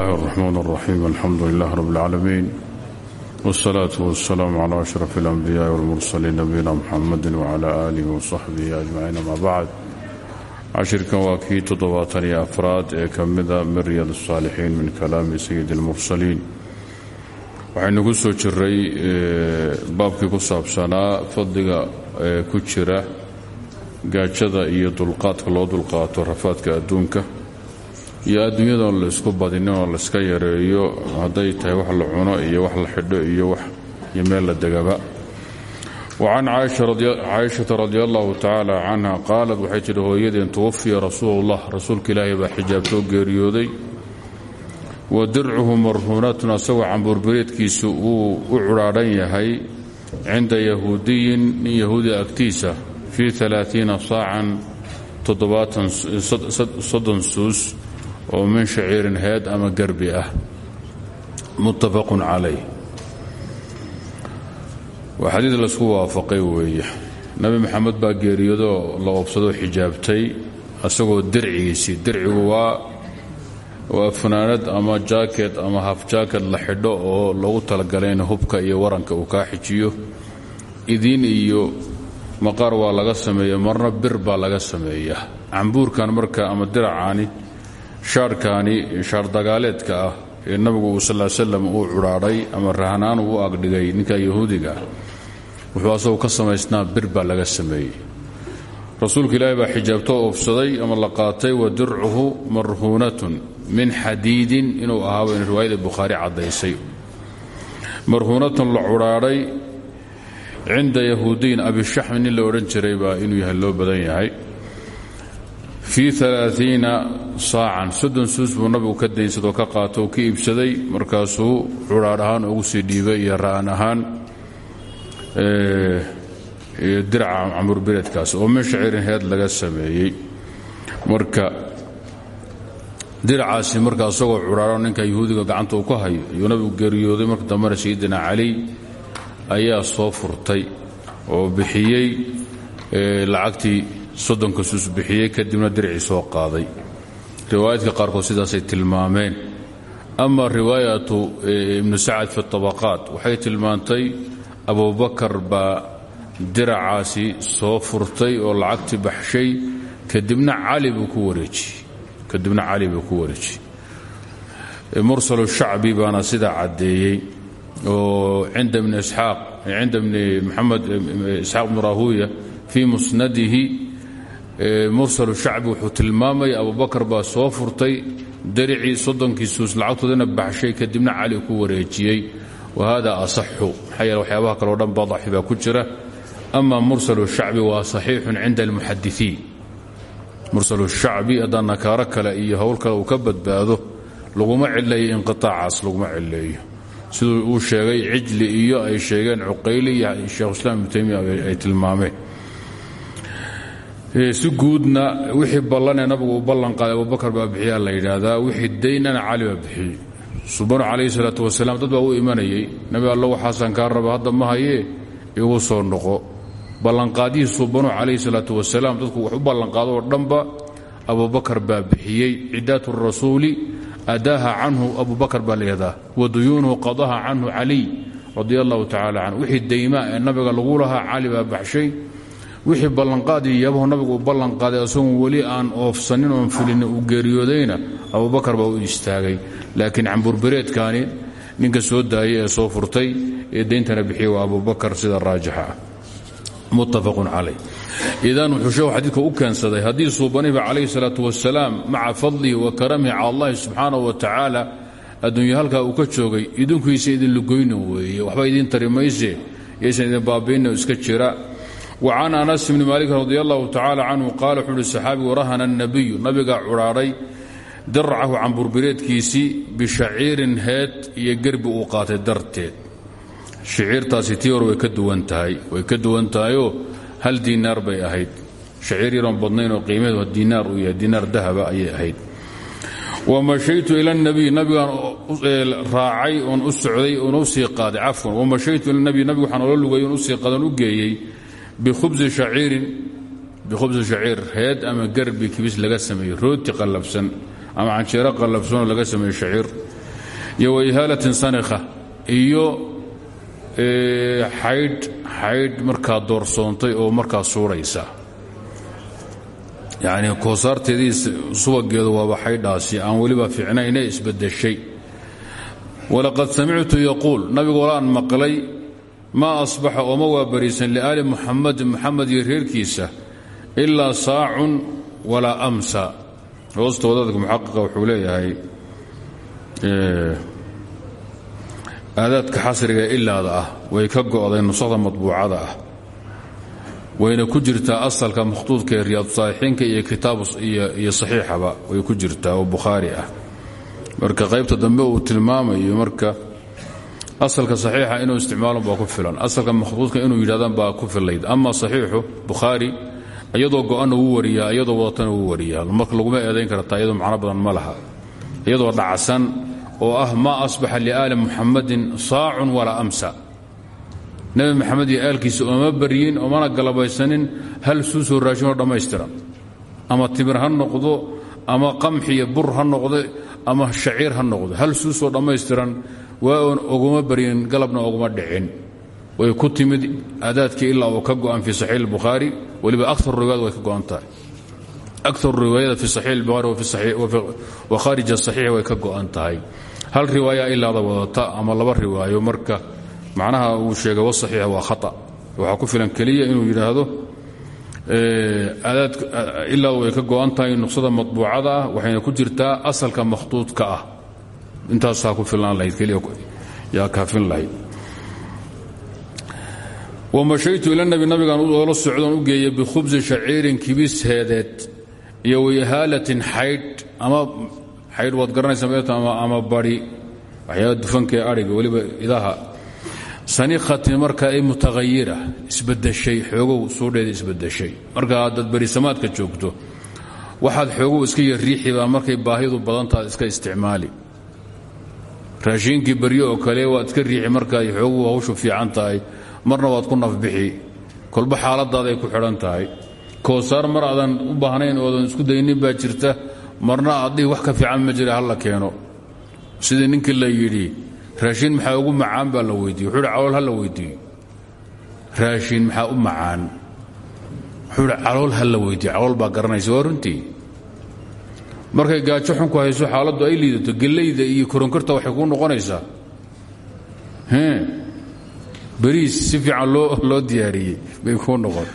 الرحمن الرحيم الحمد لله رب العالمين والصلاة والسلام على أشرف الأنبياء والمرسلين نبينا محمد وعلى آله وصحبه أجمعين ما بعد cashirkan waa kii toddobaatan iyo afraad ee ka mida min riyad الsaalixiin min kalaami sayidi اlmursaliin waxaynu ku soo jiray baabkii ku saabsanaa fadliga ee ku jira gaajada iyo dulqaadka loo dulqaato rafaadka adduunka iyo adduunyadan laysku badinin oo layska yareeyo hadday tahay wax la cuno iyo wax la xidho iyo iyo meel la degaba. Wacan caaishata radi allahu tacaala canha qaalad waxay tidhi hooyadeen tuwafiya rasuulullah. Rasuulka ilaahay baa xijaabtoo geeriyooday. Wa dircuhu marhuunatun asagoo cambuurbireedkiisu uu u cudhaadhan yahay cinda yahuudiyin nin yahuudi agtiisa fii alaaiina saacan soddon suus oo min shaciirin heed ama garbi ah muttafaqun calayh. Waa xadiid la isku waafaqay weeye. Nabi maxamed baa geeriyodoo la oobsadoo xijaabtay asagoo dircigiisii. Dircigu waa waa fanaanad ama jaaket ama haf jaaket la xidho oo loogu talagalay in hubka iyo waranka uu kaa xijiyo. Idiin iyo maqaar waa laga sameeya marna bir baa laga sameeyaa cambuurkan marka ama diracaani shaarhkaani shaar dagaaleedka ah ee nabigu uu sal slam uu cudhaadhay ama rahanaan uu agdhigay ninka yahuudiga wuxuu asagu ka samaysnaa bir baa laga sameeyey. Rasuulka ilaahi baa xijaabtoo oofsaday ama la qaatay wa dircuhu marhuunatun min xadiidin inuu ahaaba in riwaayada bukhaari caddaysay. Marhuunatun la cudhaadhay cinda yahuudiyin abishaxmi nin la odhan jiray baa inuu yahay loo badan yahay fii alaaiina saacan soddon suus buu nabigu ka daynsadoo ka qaato ka iibsaday. Markaasuu cudhaadh ahaan ugu sii dhiibay iyo ra'an ahaan diraca camurbireedkaas oo min heed laga sameeyey. Marka diracaasi marka isagoo cudhaadho ninka yahuudiga gacanta uu ka hayo ayuu nabigu geeriyooday. Marka dambena sayidina cali ayaa soo furtay oo bixiyey lacagtii soddonka suus bixiyey kadibna diricii soo qaaday. Riwaayaadka qaarkood sidaasay tilmaameen. Ama riwaayatu ibnu sacad fi tabaqaat. Waxay tilmaantay abubakar baa diracaasi soo furtay oo lacagtii baxshay kadibna cali buu ku wareejiyey. Kadibna cali buu ku wareejiyey. Mursalu shacbi baana sidaa caddeeyey oo cinda ibni isxaaq cinda ibni maxamed isxaaq ibnu rahuya fii musnadihi mursalu shacbi wuxuu tilmaamaya abubakar baa soo furtay daricii soddonkii suus lacagtoodana baxshay kadibna cali ku wareejiyey. Wa hada asaxu maxaa yeele waxyaabaha kaleo dhan baa baa ku jira. Ama mursalu shacbi waa saxiixun cinda almuxadisiin mursalu shacbi haddaan nakaaro kale iyo howl uu ka badbaado laguma cileeyo inqiaacaas laguma cileeyo siduu uu sheegay cijli iyo ay sheegeen cuqayli iyo sheekhuislaam ibnu taymiya ay tilmaameen si guudna wixii ballanee nabigu uu ballan qaaday abubakar baa bixiyaa la yidhaahdaa wixii daynana cali baa bixiyey. Subanu calayhi salaatu wasalaam dad baa u imanayey. Nabi allo waxaasaan raba hadda ma hayee igu soo noqo. Ballanqaadyihii subanu calayhi salaatu wasalaam dadku wax u ballanqaado oo dhanba abubakar baa bixiyey. Cidaatu rasuuli adaaha canhu abubakar baa layihahdaa wa duyuunuhu qadaha canhu caliy radia allahu tacaala wixii daymaa nabiga lagu lahaa cali baa baxshay wixii ballanqaadii yabahu nabigu uu ballanqaaday asagoon weli aan oofsanin oon fulin uu geeriyoodayna abubakar baa u istaagay. Laakiin camburbereedkaani ninka soo daayay soo furtay ee dayntana bixiyey waa abubakar sida raajixa ah. Muttafaqun calay idan wuxuu sheekhu u keensaday haddii suubaniba calayhi salaatu wasalaam maca fadlihi wa karamihi cala allahi wa tacaala adduunya halkaa uu ka joogay idinkuisa idin lugoyna waxba idiin tari mayse yaysan idin baabayna iska jira wacan anas bni maalik radi allahu tacaala canhu qaala wuxuu uhi saxaabigu rahana nabiyu. Nabigaa cudhaaray daracahu camburbireedkiisii bishaciirin heed iyo gerbi uu qaatay darteed. Shaciirtaasi tii hore way ka duwan tahay. Way ka duwan tahayoo hal diinaar bay ahayd. Shaciir yaroon badnaynoo qiimaheedu diinaar uu yahay diinaar dahaba ayay ahayd. Wamashaytu ila nabiy nabigaan e, raacay oon u socday oon u bikhubsi shaciirin bikhubsi shaciir heed ama garbi kibis laga sameeyey rooti qallafsan ama canjeero qallafsanoo laga sameeyey shaciir iyo waihaalatin sanikha iyo xaydh xaydh markaa doorsoontay oo markaa suuraysa yacni koosaarteedii subageedu waaba xaydhaasi aan weliba fiicnayne isbadeshay walaqad samictu yaquul nabigu walaan maqlay maa asbaxa ooma waa bariisan liaali muxamadin muxamed iyo reerkiisa ilaa saacun walaa amsa. Hoosta wadaadka muxaqiqa wuxuu leeyahay aadaadka xasriga ee ilaada ah way ka go'day nusakda matbuucada ah. Wayna ku jirtaa asalka makhtuudka ee riyaadsaalixiinka iyo kitaab iyo saxiixaba way ku jirtaa oo bukhaari ah. Marka qaybta dambe uu tilmaamayo marka asalka saxiixa inuu isticmaalon baa ku filan. Asalka makhtuudka inuu yidhahdaan baa ku filayd ama saxiixu bukhaari iyadoo go'anna wuu wariyaa iyadoo wadatana wuu wariyaa. Marka laguma eedayn kartaa iyadoo macno badan ma laha. Iyadoo dhacsan oo ah maa asbaxa liaali muxamadin saacun walaa amsa. Nebi maxamed iyo aalkiisa ooma baryin oomana galabaysanin hal suusoo raashinoo dhammaystiran. Ama timir ha noqdo ama qamxi iyo bur ha noqdo ama shaciir ha noqdo. Hal suusoo dhammaystiran waa oon oguma baryin galabna oguma dhicin. Way ku timid aadaadkii ilaa uu ka go'an fii saxiix albukhaari weliba akar riwaayad way ka go'an tahay. Akar riwaayada fi saxiix albukhaari wa khaarij asaxiix way ka go'an tahay. Hal riwaaya ilaada wadata ama laba riwaayo marka macnaha uu sheegay wasaxiixa waa khata. Waxaa ku filan keliya inuu yidhaahdo ilaadu way ka go'an tahay nuqsada waxayna ku jirtaa asalka makhtuudka ah. Intaasaa ku filnaan lahayd keliya yaa kaafin lahayd. Wamashaytu ila nabi nabigaan oola socdoon u geeyey bikhubsi shaciirin kibis heedeed iyo waihaalatin xaydh ama xaydh waad garanaysaa ama bari. Waxyaaba dufankee adhiga weliba idaha sanikhatin marka ay mutahayira isbadeshay xoogow suudheeda isbadeshay marka haddaad berisamaadka joogto waxaad xoogow iska yariixibaa markay baahidu badantaad iska isticmaali. Raashiinkii baryo kale waad iska riixi markaay xoogow hawshu fiican tahay marna waad ku nafbixi. Kolba xaaladaaday ku xidhan tahay. Koosaar mar aadan u baahnayn oodan isku daynin baa jirta marna addhihi wax ka fiican ma jira halla keeno. Sidii ninkii la yidhi raashiin maxaa ugu macaan baa la weydiiye wuxuu calool ha la weydiiyo. Raashiin maxaa u macaan? Wuxuu calool ha la weydiiyo. Calool baa garanaysa waa markay gaajo xunku hayso xaaladdu ay liidato gellayda iyo koronkarta waxay kuu noqonaysaa beriis si fiican loo diyaariyey bay kuu noqon.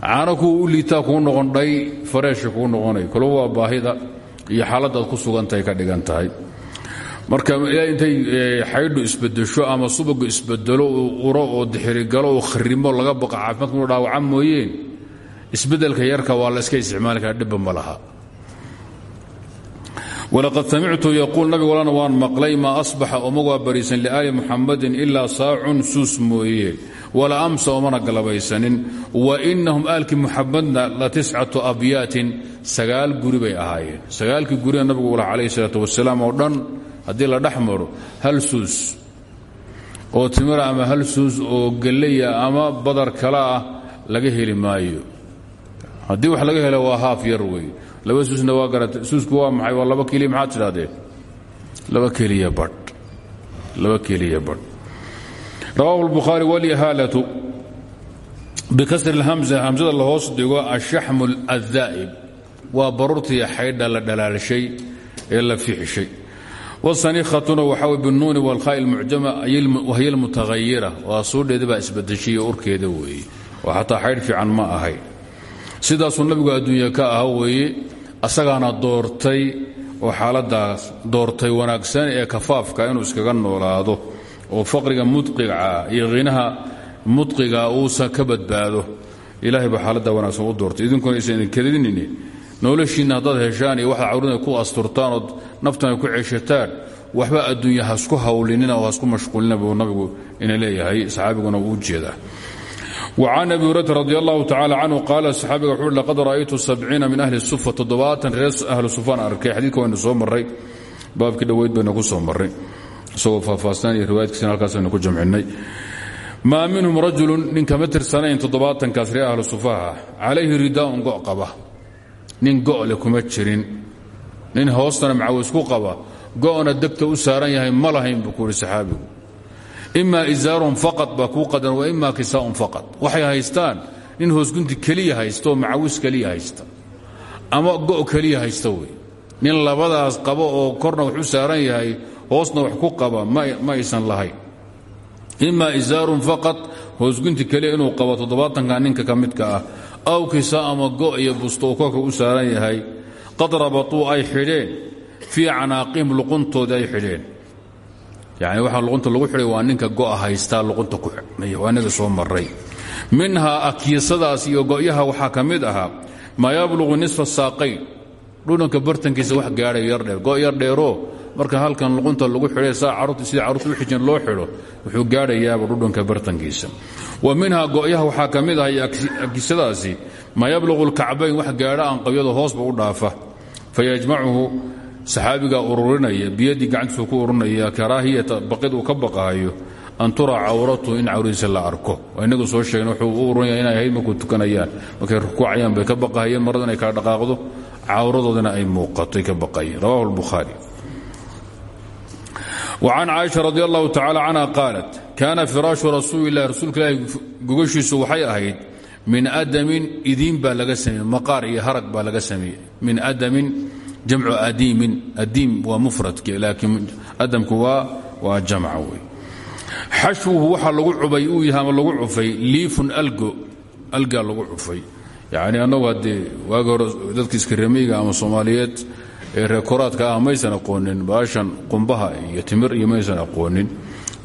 Caano u liitaa kuu noqon dhay fareesha kuu noqonay. Waa baahida iyo xaaladaad ku sugantahay ka dhigan tahay marka ilaa intay xaydhu isbedesho ama subagu isbedelo uro oo dixirigalo oo kharimo laga baqa caafimaadku inu dhaawaca mooyeen isbeddelka yarka waa la iska isticmaali karaa dhibba walaqad samictu yaquul nabigu walana waan maqlay maa asbaxa oma waa bariisan liaali muxamadin ilaa saacun suus mooye wala amsa omana galabaysanin. Wa inahum aalkii muxamadna la tiscatu abyaatin. Sagaal guri bay ahaayeen. Sagaalkii guriga nabigu ula calayhi salaatu wasalaam oo dhan haddii la dhex maro hal suus oo timira ama hal suus oo gelleya ama badar kale ah laga heli maayo haddii wax laga helo waa haaf yar wey laba suusna waa garata suusku waa maxay waa laba keliya maxaad tidhahdeen laba keliya badh laba keliya badh rawaahu اlbukhaari wاlihaalatu bikasri اlhamza hamsada la hoos dhigo ashaxmu اladaa'ib waa baruurtii xaydha la dhalaalshay ee la fixishay wsaniikhatuna waxaa binuuni wlkhaai mucjama wahiy lmutaayira waa suudheedi baa isbadeshiye urkeeda weeye oo xataa xaydh fiican ma ahay. Sidaasuu nabigu adduunya ka aha weeye asagaana doortay oo xaaladaas doortay wanaagsan ee kafaafka inuu iskaga noolaado oo faqriga mudqiga iyo hinaha mudqiga uusan ka badbaado. Ilahay baa xaaladda wanaagsan u doortay. Idinkuna aysan idinkaradinin noloshiinna haddaad heshaan iyo waxaad cawrina ku asturtaan ood naftan ku ceshataan waxba adduunya hasku hawlinina oo hasku mashquulina buu nabigu ina leeyahay saxaabiguna uu jeedaa. وcan abi hurata radi allahu tacala canhu qaala saxaabiga laqad ra'aytu sabciina min ahli sufa toddobaatan reer ahlu sufaan arkay. Xadiidka waynu soo marray baabkii dhoweyd baynu ku soo marray isagoo faahfaahsan iyo riwaayadkiisina halkaasaynu ku jamcinnay maa minhum rajulun nin kama tirsanayn toddobaatankaas reer ahlu sufaha calayhi qaba nin go'le kuma jirin. Nin hoostana macawis ku qaba go'na degta u saaran yahay ma lahayn buu ku yidhi saxaabigu. Ima izaarun faqad baa kuu qadaran wa ima kisaaun faqad waxay haystaan nin hoosgunti keliya haysta oo macawis keliya haysta. Ama go' keliya haysta nin labadaas qabo oo korna wax u saaran yahay hoosna wax ku qaba ma aysan lahayn. Ima izaarun faqad hoosgunti keliya inuu qabo toddobaatanka ninka ka ah aw kisa ama go' iyo busto korka u saaran yahay qad rabatuu ay xidheen fii canaaqihim luquntoodii ay xidheen. Yani waxaa luqunta lagu xidhay waa ninka go'a haystaa luqunta ku waa inaga soo maray minhaa akiisadaas iyo go'yaha waxaa ka mid ahaa maa yabluqu nisfa saaqayn dhudhanka bartankiisa wax gaadhay yardheer go' yar dheeroo marka halkan luqunta lagu xidhay sida carruurta u xijin loo xidho wuxuu gaadhayaaba dhudhanka bartankiisa. Wa minhaa go'yaha waxaa ka mid ahaa akiisadaasi maa yabluqu lkacbayn wax gaadha aan qabyado hoosba u dhaafa. Fayajmacuhu saxaabigaa ururinaya biyadii gacantiisu ku ururinaya karaahiyata baqid ka baqaayo an turaa cawratu in cawradiisa la arko. Inagu soo sheegna wuxuu u ururaya inay ahayd markuu tukanayaan. Markay rukuucayaan bay ka baqahayeen marada inay kala dhaqaaqdo cawradoodina ay muuqatoy ka baqayeen rawahu lbukhaari وcan caaisha radi allahu tacala canha qaalat kaana firaashu rasuuli lah rasuulka ilaahi gogashiisu waxay ahayd min adamin idiin baa laga sameeye maqaar iyo harag baa laga sameeyey. Min adamin jamcu adiimin adiim waa mufradki laakiin adamku waa waa jamca wey xashwuhu waxa lagu cubay uu yahay ama lagu cufay liifun algo algaa lagu cufay yacni annagu haddee waagi hore dadka iskaremiga ama soomaaliyeed ee reekoraadka ah maysan aqoonin baashan qumbaha iyo timir iyo maysan aqoonin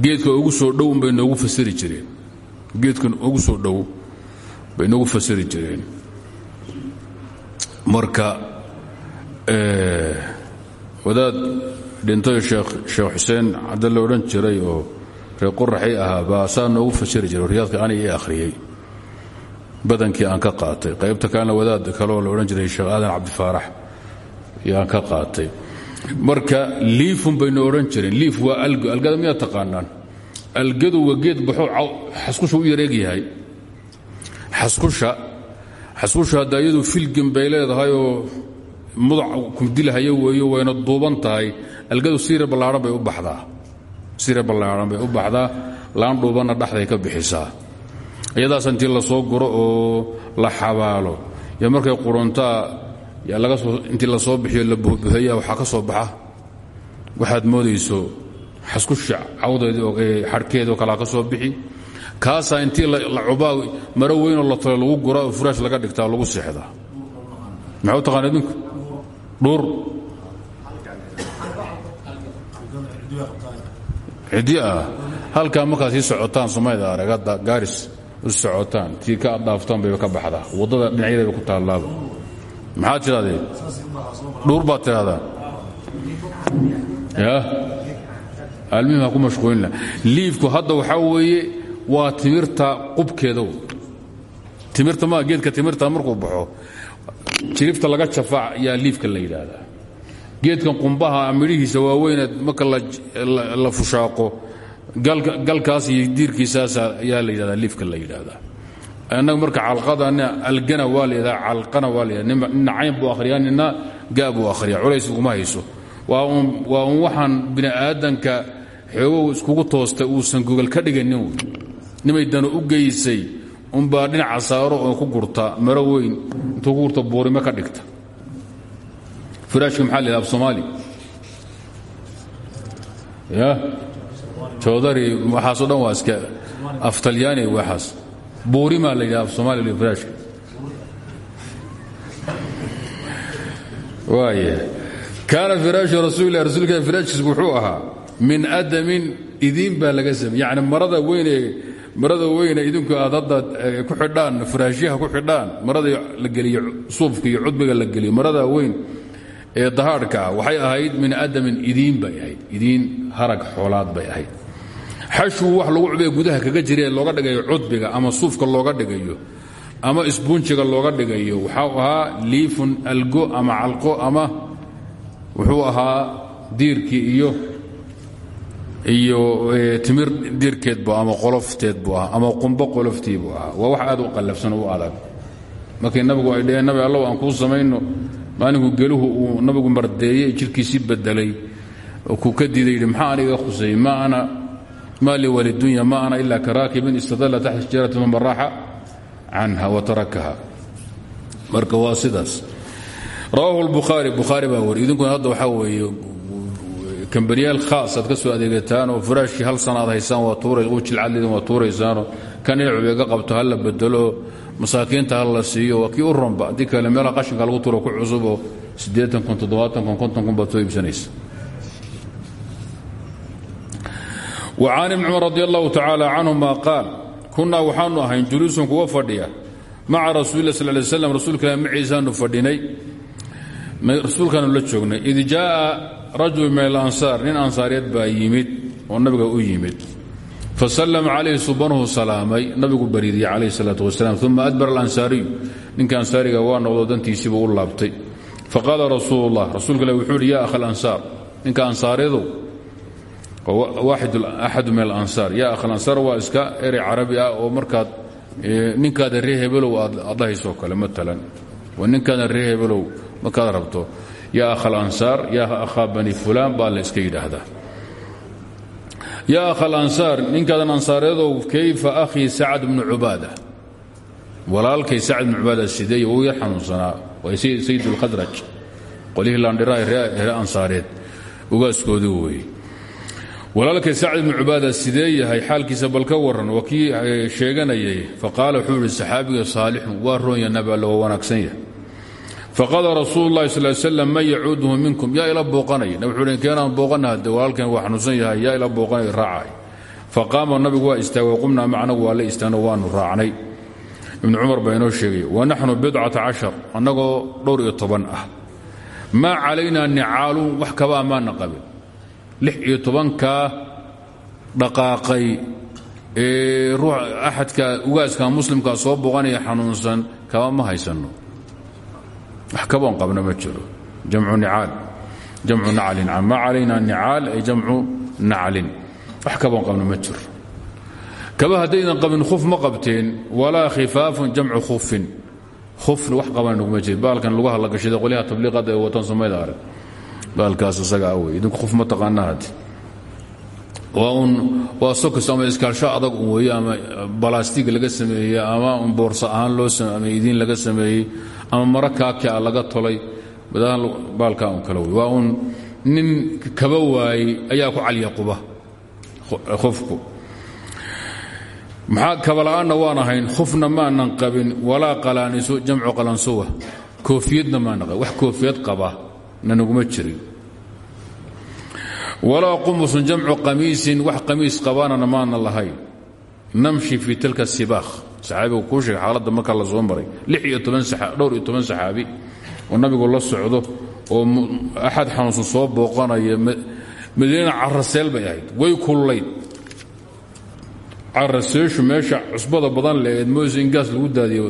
geedka ugu soo dhow bay noogu fasiri jireen. Geedkan ugu soo dhow bay noogu fasiri jireen. Marka wadaad dhintay sheekh xuseen cadde la odhan jiray oo reer qoraxay ahaa baa saa noogu fasiri jiray riyaadka ani ii akhriyey badankii aan ka qaatay. Qaybta kalena wadaad kaloo la odhan jiray sheekh aadan cabdifaarax yaan ka qaatay. Marka liifun baynu odhan jireen liif waa algo algada miyaad taqaanaan? Algadu waa geed baxo xaskusha u yareeg yahay. Xaskusha hadda iyadu filgin oo mudac kumdilahayo weeyo wayna duuban tahay. Algadu siire ballaahan bay u baxdaa. Siire ballaahan bay u baxdaa. Laan dhuubanna dhexday ka bixisaa iyadaas la soo guro oo la xabaalo. Yo markay quruntaa intii la soo bixiyo la buhbuheeya waxaa ka soo baxa. Waxaad moodayso xaskusha cawdeedii ee xadhkeedoo kalea ka soo bixi. Kaasaa intii la cubaa maro weynoo la talo lagu gura oo laga dhigtaa lagu seexdaa. Maxaa u taqaan idinku dhuur. Ciddi ah. Halkaa markaad sii socotaan. Tii ka adhaaftaan bayba ka baxdaa. Waddada dhinacyadeeba ku taallaaba maxaad tidhahdeen dhuur baad tidhahdaa ya almihim ha ku mashquulina liifku hadda waxaa weeye waa timirta qubkeeda timirta maa geedka timirta markuu baxo jirifta laga jafaa yaa liifka la yidhaahdaa. Geedkan qumbaha midhihiisa waaweyneed marka la fushaaqo galkaas iyo diirkiisaas ayaa la yidhahdaa liifka la yidhaahdaa annaga marka calqadana algana waa la yidhahdaa calqana waa la yidhahdaa. Nina cayn buu akhriyaa nina gaa buu akhriyaa. Hayso. Waa un waxaan bini aadanka xoogow iskugu toostay uusan gogol ka dhiganin nimay dano u geysay unbaa dhinaca saaro oo ku gurta maro weyn intuu ku gurta buurime ka dhigta. Firaashka maxaa la yidhaha af soomaali joodari waxaasoo dhan waa iska af talyaani waxaas. Buurimaa la yidhaha af soomaaliya firaashka. Waaya kaana firaashu rasuulilah rasuulka firaashkiisu wuxuu ahaa min adamin idiin baa laga samey yacni marada weynee marada weyne idinku aad hadda ku xidhaan furaashyaha ku xidhaan marada la geliyo suufka iyo cudbiga la geliyo marada weyn ee dahaadhka ah waxay ahayd min adamin idiin bay ahayd. Idiin harag xoolaad bay ahayd xashwu wax lagu cubee gudaha kaga jira looga dhigayo cudbiga ama suufka looga dhigayo ama isbuunjiga looga dhigayo. Waxau ahaa liifun algo ama calqo ama wuxuu ahaa diirkii iyo iyo timir diirkeedbu ama qolofteedbu ah ama qumbo qoloftiibuu ahaa waa wax aad u qallafsan u adag. Markii nabigu ay dheheen nabi allow aan kuu samayno maalinku geluhu uu nabigu mardeeyey jidhkiisii bedelay kuu ka diiday maxaa aniga khusay? Ma ma li walidunya ma ana ila karaakibin istadalla taxta shajarati uma raaxa canha wa tarakaha. Marka waa sidaas. Rawaahu lbukhaari bukhaari baa wari idinkuna hadda waxaa weeye kambaniyaal khaas aad ka soo adeegataan oo furaashkii hal sana aad haysaan waa tuura u jilcadlidin waa tuuraysaanoo kan inay ga qabto ha la bedelo masaakiinta ha la siiyo waa kii u ronba haddii kale meelaha qashinka lagu tuuro ku cusub oo siddeean kun toddobaatan kun konton kun baad soo iibsanaysa وcan ibn cumar radi allahu tacaala canhuma qaal kunnaa waxaanu ahayn juluusun kuwa fadhiya maca rasuuli sal lay slam rasuulka ilah maciisaanu fadhinay rasuulkaanu la joognay id jaaa rajul min alansaar nin ansaariyad baa yimid oo nabiga u yimid. Fasalama calayhi subanuhu salaamay nabigu bariidiyey calayh salaatu wasalaam uma adbara alansaariyu. Ninka ansaariga waa noqdo dantiisiibuu u laabtay. Faqaala rasuulu اllah rasuulka ilah wuxuu uhi ya akha alansaar ninka ansaaryadow axadu min alansaar. Ya akhalansaar waa iska erey carabi ah oo markaad ninkaada ree hebelow aad dhahaysoo kale maalan waa ninkaada ree hebelow markaad rabto ya akhalansaar ya akhaa bani fulaan baa la iska yidhaahdaa. Ya akhalansaar ninkaadan ansaareedow kayfa akhii sacad bnu cubaada? Walaalkay sacad bnu cubaada sideey uu yar xanuunsanaa. Waa sayid اlkhadraj qolihii laandhiraha ree walaalkay sacd ibnu cubaada sidee yahay? Xaalkiisa bal waran waa kii sheeganayay. Faqaala wuxuu yihi saxaabiga saalixun waa roonya nabi alle waa wanaagsan yahay. Faqaala rasuulu llahi sal slam man yacuuduhu minkum? Yaa ila booqanaya. Nab wuxuu keenaan booqanaha de walaalkan waa xanuunsan yahay yaa ila booqanaya raacay. Faqaama nabigu waa istaagay qumnaa macnagu waa la istaagno waanu raacnay. Ibnu cumar baa inoo sheegay wa naxnu bidcata cashar annagoo dhowr iyo toban ah. Maa calaynaa nicaalun wax kaba amaana qabin lix iyo tobankaa dhaqaaqay ee ruux axadka ugaaska muslimkaa soo boqanaya xanuunsan kaba ma haysanno. Wax qabna ma jiro. Jamcu nicaal. Jamcu naclin ma calayna nicaal ay jamcu naclin wax qabna ma jiro. Kaba haddaydan qabin khuf ma qabteen walaa jamcu khufin. Khufna wax qabana naguma jir baalkan lugaha la gashada qolyaha tabliiqada ee watan somayda arag baalkaas isaga wey idinku qof ma taqaanaa haddi waa sokos ama iskaalsho adag un weeye ama balastig laga sameeyey ama un boorso ahaan loo ama idiin laga sameeyey ama maro kaakia laga tolay baalkaa un kale wey waa un nin kaba waayey ayaa ku calya quba qofku maxaa kabala'aanna waan ahayn khufna maanan qabin walaa qalaaniso jamcu qalansuwa koofiyadna maana wax koofiyad qaba nanaguma jirin. Walaa qumusun jamcu qamiisin wax qamiis qabaanana maana lahayn. Namshi fii tilka sibaakh. Saxaabigu kuu sheegay xaaladda markaa la soo maray. Dhowr iyo toban saxaabi oo nabigu la socdo oo axad xanuunsan soo booqanaya madiina caraseel bay ahayd. Way kullayd caraseeshu meesha cusbada badan leeed moose in gaas lagu daadiyo.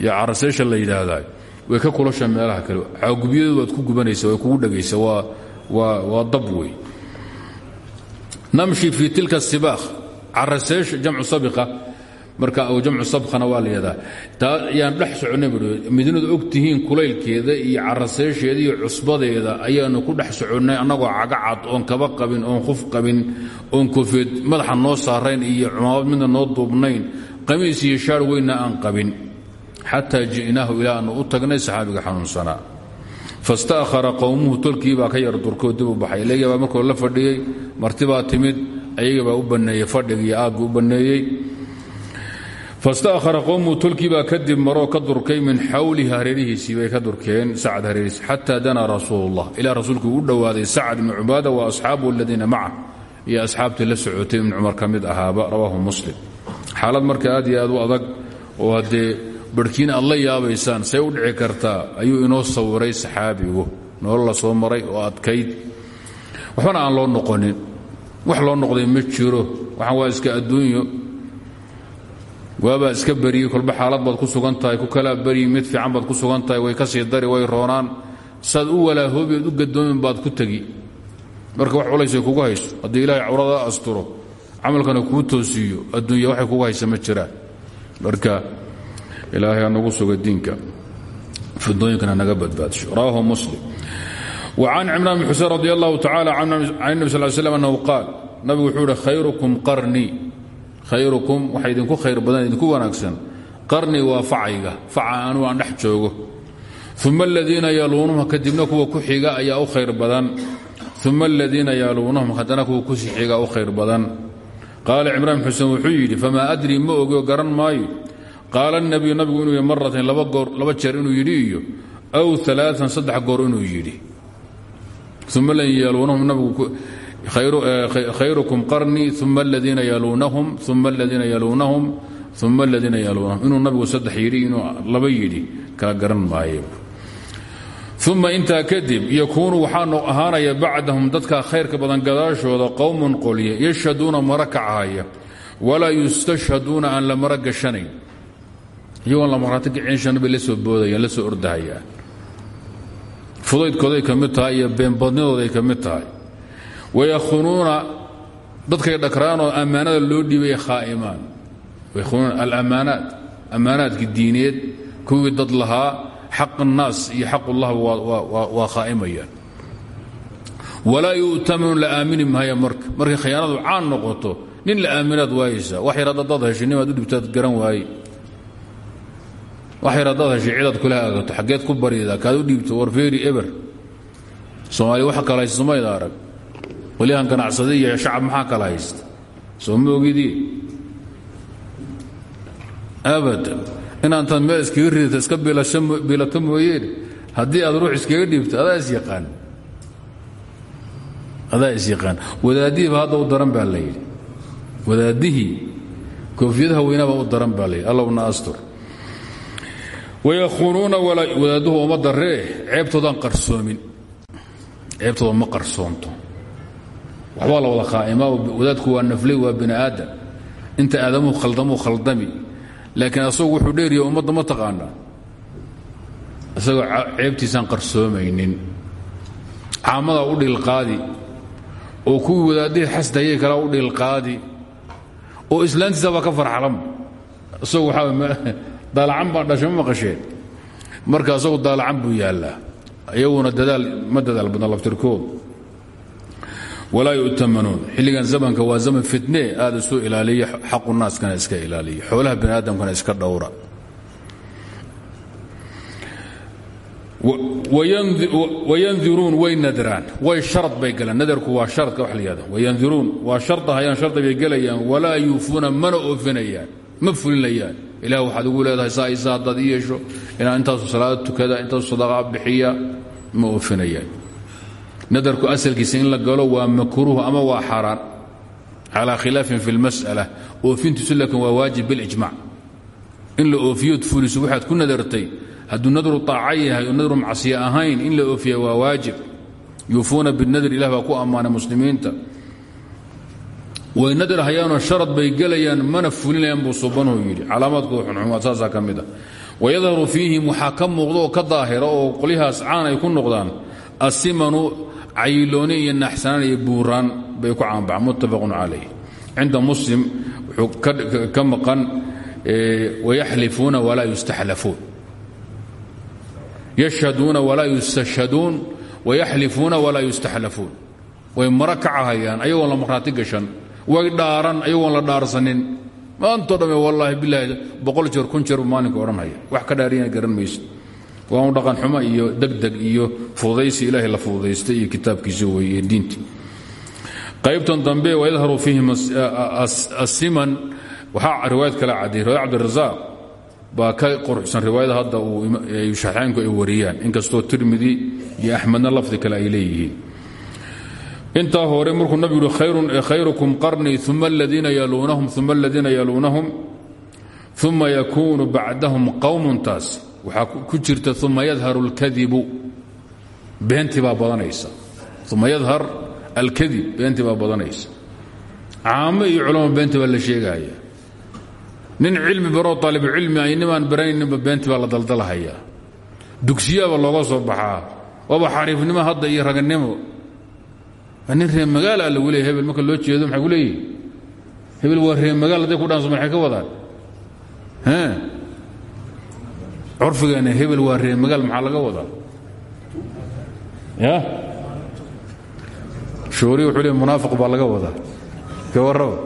Yo caraseesha la yidhaahdaa way ka kulasha meelaha kale. Caagubyadu waad ku gubanaysa way kugu dhegaysa waa dab wey namshi fii tilka sibaakh caraseesha jamcu sabiqa. Marka jamcu sabkhana waa la yidhahdaa taa ayaan dhex madiinadu og tihiin kulaylkeeda iyo caraseesheeda iyo cusbadeeda ayaanu ku dhex soconnay annagoo cagacad oon kaba qabin oon khuf qabin oon koofeed madaxa noo saarayn iyo cumaamad midna noo duubnayn qamiis iyo shaar weynna aan qabin xataa ji'naahu ilaa aanu u tagnay saxaabiga xanuunsanaa fasta'khara qowmuhu tolkiibaa ka yar durkoo dib u baxay. Ilayagabaa markoo la fadhiyey martibaa timid ayagabaa u banneeyey fadhigii aaggu u banneeyey. Fasta'khara qowmuhu tolkiibaa kadib maroo ka durkay min xawlihi hareerihiisii bay ka durkeen sacad hareerihiisi xataa danaa rasuulullah. Ilaa rasuulkii u dhowaaday sacad ibnu cubaada wa asxaabuhu aladiina maca iyo asxaabtii la socotay ibnu cumar ka mid ahaaba muslim. Xaalad marka aad iyo aad u adag oo haddee barhkiin aad la yaabaysaan say u dhici kartaa ayuu inoo sawiray saxaabigu. Nolol la soo maray oo adkayd. Waxbana aan loo noqonin. Wax loo noqday ma jiro. Waxaan waa iska adduunyo. Waabaa iska bariyey kolba xaalad baad ku sugan ku kalaa baryi mid fiican baad ku sugan way ka sii dari way roonaan. Saad u walaahoobeed u gadoomin baad ku tegi. Marka wax culaysay kugu hayso. Haddii ilaahay cawrada asturo camalkana kuu toosiiyo adduunya waxay kugu haysa ma jiraan marka ilaahay ha nagu suga diinka. Fidooyinkana naga badbaadsho rawaahu muslim. وcan cimraan bn xusein radi allahu tacala can nebi sal slm annahu khayrukum qarnii khayrukum waxa idinku khayr badan idinku wanaagsan. Qarnii waa facayga. Faca anuu aan dhex joogo. Uma aladiina kuwa ku xiga ayaa u khayr badan. Uma aladiina yaluunahum haddana kuwa xiga u khayr badan. Qaala cimraan bn wuxuu yidhi famaa adri ma ogio garan maayo qaala nabiyu nabigu inuu yidhi maratan laba jeer inuu yidhi iyo aw alaaan saddex goor inuu yidhi. Uma lan yaluunahum nabigu khayrukum qarnii uma aladiina yaluunahum uma aladiina yaluunahum uma aladiina yaluunahum inuu nabigu saddex yidhi inuu laba yidhi kala garan maayo. Uma intaa kadib yakuunu waxaanu ahaanaya bacdahum dadka khayrka badan gadaashooda qowmun qolye yashhaduuna mara kacahaya walaa yustashhaduuna aan la mara gashanayn iyagoon la marhaati gacinshan bay la soo boodayaan la soo ordahayaan. Fudaydkooday ka mid tahay iyo beenbadnidooday ka mid tahay. Wayakhunuuna dadkay dhakraanoo ammaanada loo dhiibay khaa'imaan. Wayakhunuuna alamaanaat ammaanaadkii diineed kuwii dad lahaa xaq annaas iyo xaqullah waa khaa'imayaan. Walaa yu'tamanu la aamini mahaya marka. Markay khiyaanadu caan noqoto nin la aaminaad waayaysaa wax yar heshinnimaad u dhibtaad garan waaye wax yar haddaad heshay cidaad kula aagato xaggeed ku baridaa kaad u dhiibto warfeeri eber soomaaliya waxa kala haysta somayda arag qolyahan ganacsada iyo shacab maxaa kala haysta? Soo ma ogidii abadan inaantaad meel iskaga ridata iska biilato mooyeen haddii aad ruux iskaga dhiibto adaa isyaqaan adaa isyaqaan wadaaddihiiba hadda u daran baa la yidhi. Wadaadihii koofiyadaha weynaaba u daran baa layidhi allowna astur wayakuunuuna wadaaduhu uma daree ceebtoodaan qarsoomin ceebtooda ma qarsoonto waxbaa la wada khaa'imaa wadaadku waa nafley waa bini aadam inta aadamuhu khaldamuu khaldami laakiin asagu wuxuu dheeriya ummadda ma taqaanaa isagoo ceebtiisaan qarsoomaynin caamadaa u dhilqaadi oo kuwii wadaadihii xasdayay kalaa u dhilqaadi oo islaantiisabaa ka farxalan isagu waxaa daalacan baan dhashay ma maqasheen. Marka asagu daalacan buu yaallaa. Iyaguna dadaal ma dadaal badna laftirkood. Walaa yu'tamanuun. Xilligan zamanka waa zaman fitne aada isu ilaaliya xaqu naaskana iska ilaaliya. Xoolaha bani aadamkana iska dhowra. Wayandiruun way nadraan. Way shard bay galaan. Nadarku waa sharadka wax la yihahda wayandiruun waa shardahayaan shardi bay gelayaan. Walaa yuufuuna mana oofinayaan. Ma fulinayaan ilah waxaad ugu leedahay saa isa haddaad i yeesho inaan intaasu salaada tukada intaasu sadaqaa bixiya ma oofinayaan nadarku asalkiisa in la galo waa makruuh ama waa xaaraan calaa khilaafin fi اlmas'ala oofintiisu laakiin waa waajib bilijmac in la oofiyood fuliso waxaad ku nadartay. Hadduu nadru طaaca yahay oo nadru macsiya ahayn in la oofiya waa waajib. Yuufuuna binadr ilah baa ku ammaanay muslimiinta way nadr hayaanoo sharad bay gelayaan mana fulinayaan buu subanuhu yidhi. Calaamaadkooda xunxumaad saasaa ka mid a wayadharu fiihim waxaa ka ka daahira oo qolyahaas caan ay ku noqdaan. Asimanu cayilooni iyo naxsanaan iyo buuraan bay ku caanbaxan muttafaqun calayh. Cinda muslim wuxuu ka maqan wayaxlifuuna walaa yustaxlafuun. Yashhaduuna walaa yustashhaduun wayaxlifuuna walaa way mara kacahayaan ayagoon la markhaati gashan way dhaaran ayagoon la dhaarsanin maantoo dhamme wallaahi bilaahi boqol jeer kun jeer maalinka odhanhaya wax ka dhaariyana garan mayso. Waa un dhaqan xumo iyo degdeg iyo fududaysi ilaahay la fududaystay iyo kitaabkiisa weeye diintii qaybtan dambe wayadharu fiihim asiman. Waxaa riwaayad kale cadday riwaayad cabdirasaaq baa ka quruxsan riwaayada hadda uu shaxaynku ay wariyaan. Inkastoo tirmidi iyo axmedna lafdi kale ay leeyihiin intaa hore markuu nabigu yihi khayrukum qarnii uma aladiina yaluunahum uma aladiina yaluunahum uma yakuunu bacdahum qowmun taas. Waxaa ku jirta uma yadharu اlkadibu beentii baa badanaysa. Uma yadhar alkadib beentii baa badanaysa. Caamo iyo culamo nin cilmi baroo aalibcilmi ay nimaan barayninba beentii baa la daldalhayaa dugsiyaaba looga soo baxaa. Waaba xariifnimo hadda iyo raganimo nin reer magaala lagu leey hebel marka loo jeedo maxay ku leeyihi hebel waa reer magaal hadday ku dhaanso maxay ka wadaan? Curfigeena hebel waa reer magaal maxaa laga wadaa? Ya? Shuuri wuxuu le munaafiq baa laga wadaa. Ka warraba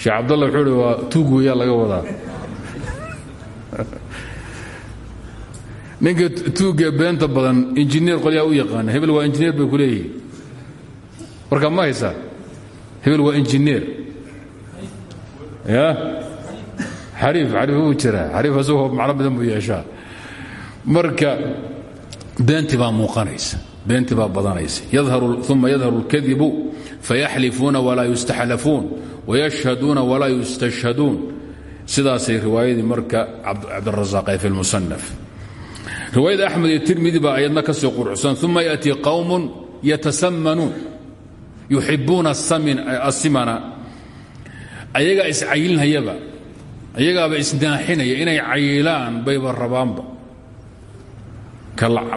sheekh cabdalla waa tuug weeyaa laga wadaa ninka tuugee beenta badan injineer qolyaa u yaqaana hebel waa injineer bay ku leeyihiin warkaa ma haysaa hebel waa injineer ya? Xariif xariif wuu jiraa. Xariif asagoo buu yeeshaa. Marka beentii baa muuqanaysa. Beentii baa badanaysa. Uma yadharu اlkadibu fayaxlifuuna walaa yustaxlafuun wayashhaduuna walaa yustashhaduun. Sidaasay riwaayadii marka cabdirasaaq ee fi lmusanaf riwaayada axmed iyo tirmidi baa ayadna ka soo qurucsan uma yaأtii qawm yatasammanuun yuxibuuna asimana ayagaa iscayilinayaba ayagaaba isnaaxinaya inay cayilaan bayba rabaanba.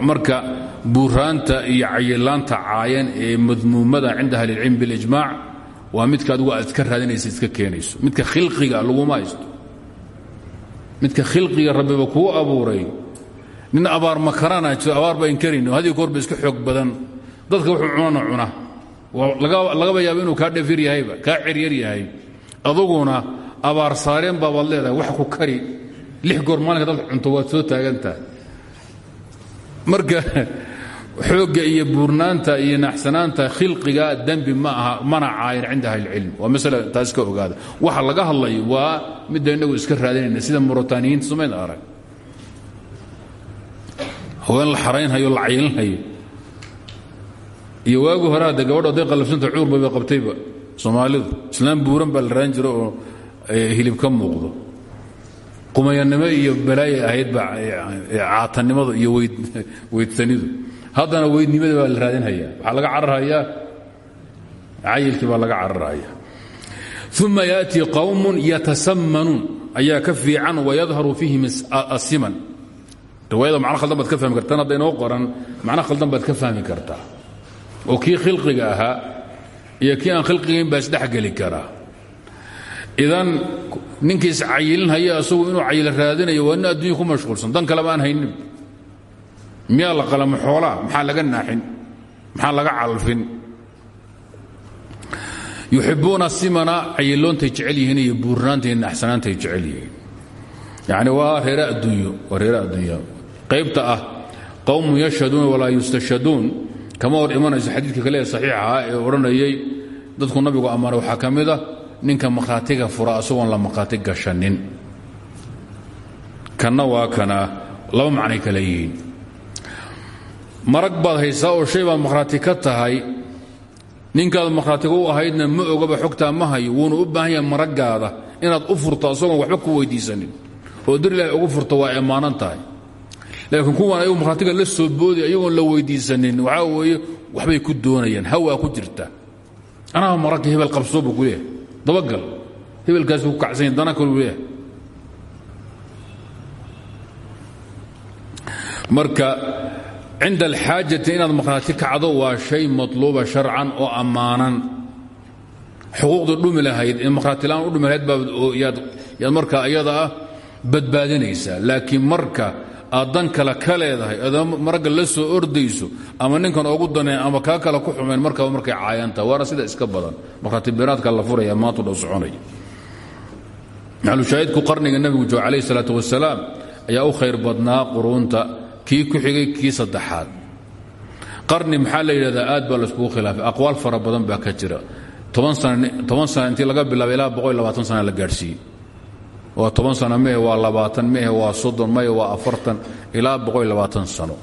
Marka buuraanta iyo cayilaanta caayan ee madmuumada cinda ahlicilm bilijmaac waa midka adigu aad iska raadinaysa iska keenayso. Midka khilqiga laguma haysto. Midka khilqiga rabbiba kuu abuuray nin abaar makarana jiro abaarba inkarayno haddii koorba iska xoog badan dadka wuxuu cunana cuna. Lagaba yaaba inuu kaa dhafir yahayba kaa ceryar yahay. Aduguna abaar saareen baabaad leedahay wax ku kari. Lix goor maalinka dad cunto waad soo taagantahay marka xoogga iyo buurnaanta iyo naxsanaanta khilqiga dembi ma aha mana caayan cinda ahli اlcilm waa masala taas ka ogaada. Waxa laga hadlayo waa midda innagu iska raadinayna sida muritaaniyiinta somayd arag haween la xaraynhayo la caylinhayo iyo waagi hore hadde gabadho hadday qallafsanta cuurba bay qabtayba. Soomaalidu islaam buuran baa la raan jiro oo hilib ka muuqdo. Qumayanimo iyo balaaya ahaydba caatannimadu iyo weydsanidu. Haddana weydnimada baa la raadinhayaa waxaa laga cararhayaa. Cayilkii baa laga cararhaya uma yaatii qowmun yatasamanuun ayaa ka fiican wayadharu fiihim asiman riwaayada macno khaldan baad ka fahmi kartaan hadda inoo qoran macno khaldan baad ka fahmi kartaa. Oo kii khilqiga ahaa iyo kii aan khilqigayn baa isdhexgeli karaa idan ninkii iscayilinhaya asagu inuu cayilo raadinayo waa nin addunya ku mashquulsan. Dan kaleba aan haynin. Miyaa la qalamo xoolaa? Maxaa laga naaxin? Maxaa laga calfin? Yuxibuuna simana cayiloontay jecel yihiin iyo buurnaanta iyo naxsanaantay jecel yihiin. Yacni waa reere adduunyo waa reere addunya qaybta ah qowmun yashhaduuna walaa yustashhaduun kama hor imanayso xadiidka kale ee ee odhanayay dadku nabigu ammaanay waxaa ka mid a ninka makhaatiga fura asagoon la makhaati gashanin. Kanna waa kana laba macnay kale yihiin. Marag baad haysaa oo shay baad makhraati ka tahay ninkaad makhraatiga u ahaydna ma ogaba xogtaa ma hayo wuuna u baahan yahay maraggaada inaad u furto asagoon waxba ku weydiisanin. Oo dir ugu furto waa ammaanan tahay laakiin kuwan ayagu makhraatiga la soo boodi ayagoon la weydiisanin waxaa weeye waxbay ku doonayaan hawaa ku jirta. Anaa maragga hebel qabsoo buu ku leeyahay. Dabagal. Hebelkaas ku kacsanya dana kalu leeyahay. Marka cinda alxaajati inaad makhraati kacdo waa shay matluuba sharcan oo ammaanan. Xuquuqdii dhumi lahayd ee makhraatilaan u dhumi lahayd yaad markaa iyada ah badbaadinaysaa. Laakiin marka aad dan kale adoo maragga la soo ordayso ama ninkan ogu daneen ama kaa kale ku xumayn markaba markay caayantaha waana sida iska badan. Markhaatibiraadka la furaya maantu dhow soconaya. Maxalushaahidku qarniga nebigu jooga calayh isalaatu wasalaam ayaa u khayr badnaa quruunta kii ku xigay kii saddexaad. Qarni maxaa la aad baa laiskugu khilaafay. Aqwaal fara badan baa ka jira. Toban sana intii laga bilaabay ilaa boqol sana la gaadhsiiyey waa toban sano mehe waa labaatan mehe waa soddon mehe waa afartan ilaa boqol labaatan sano.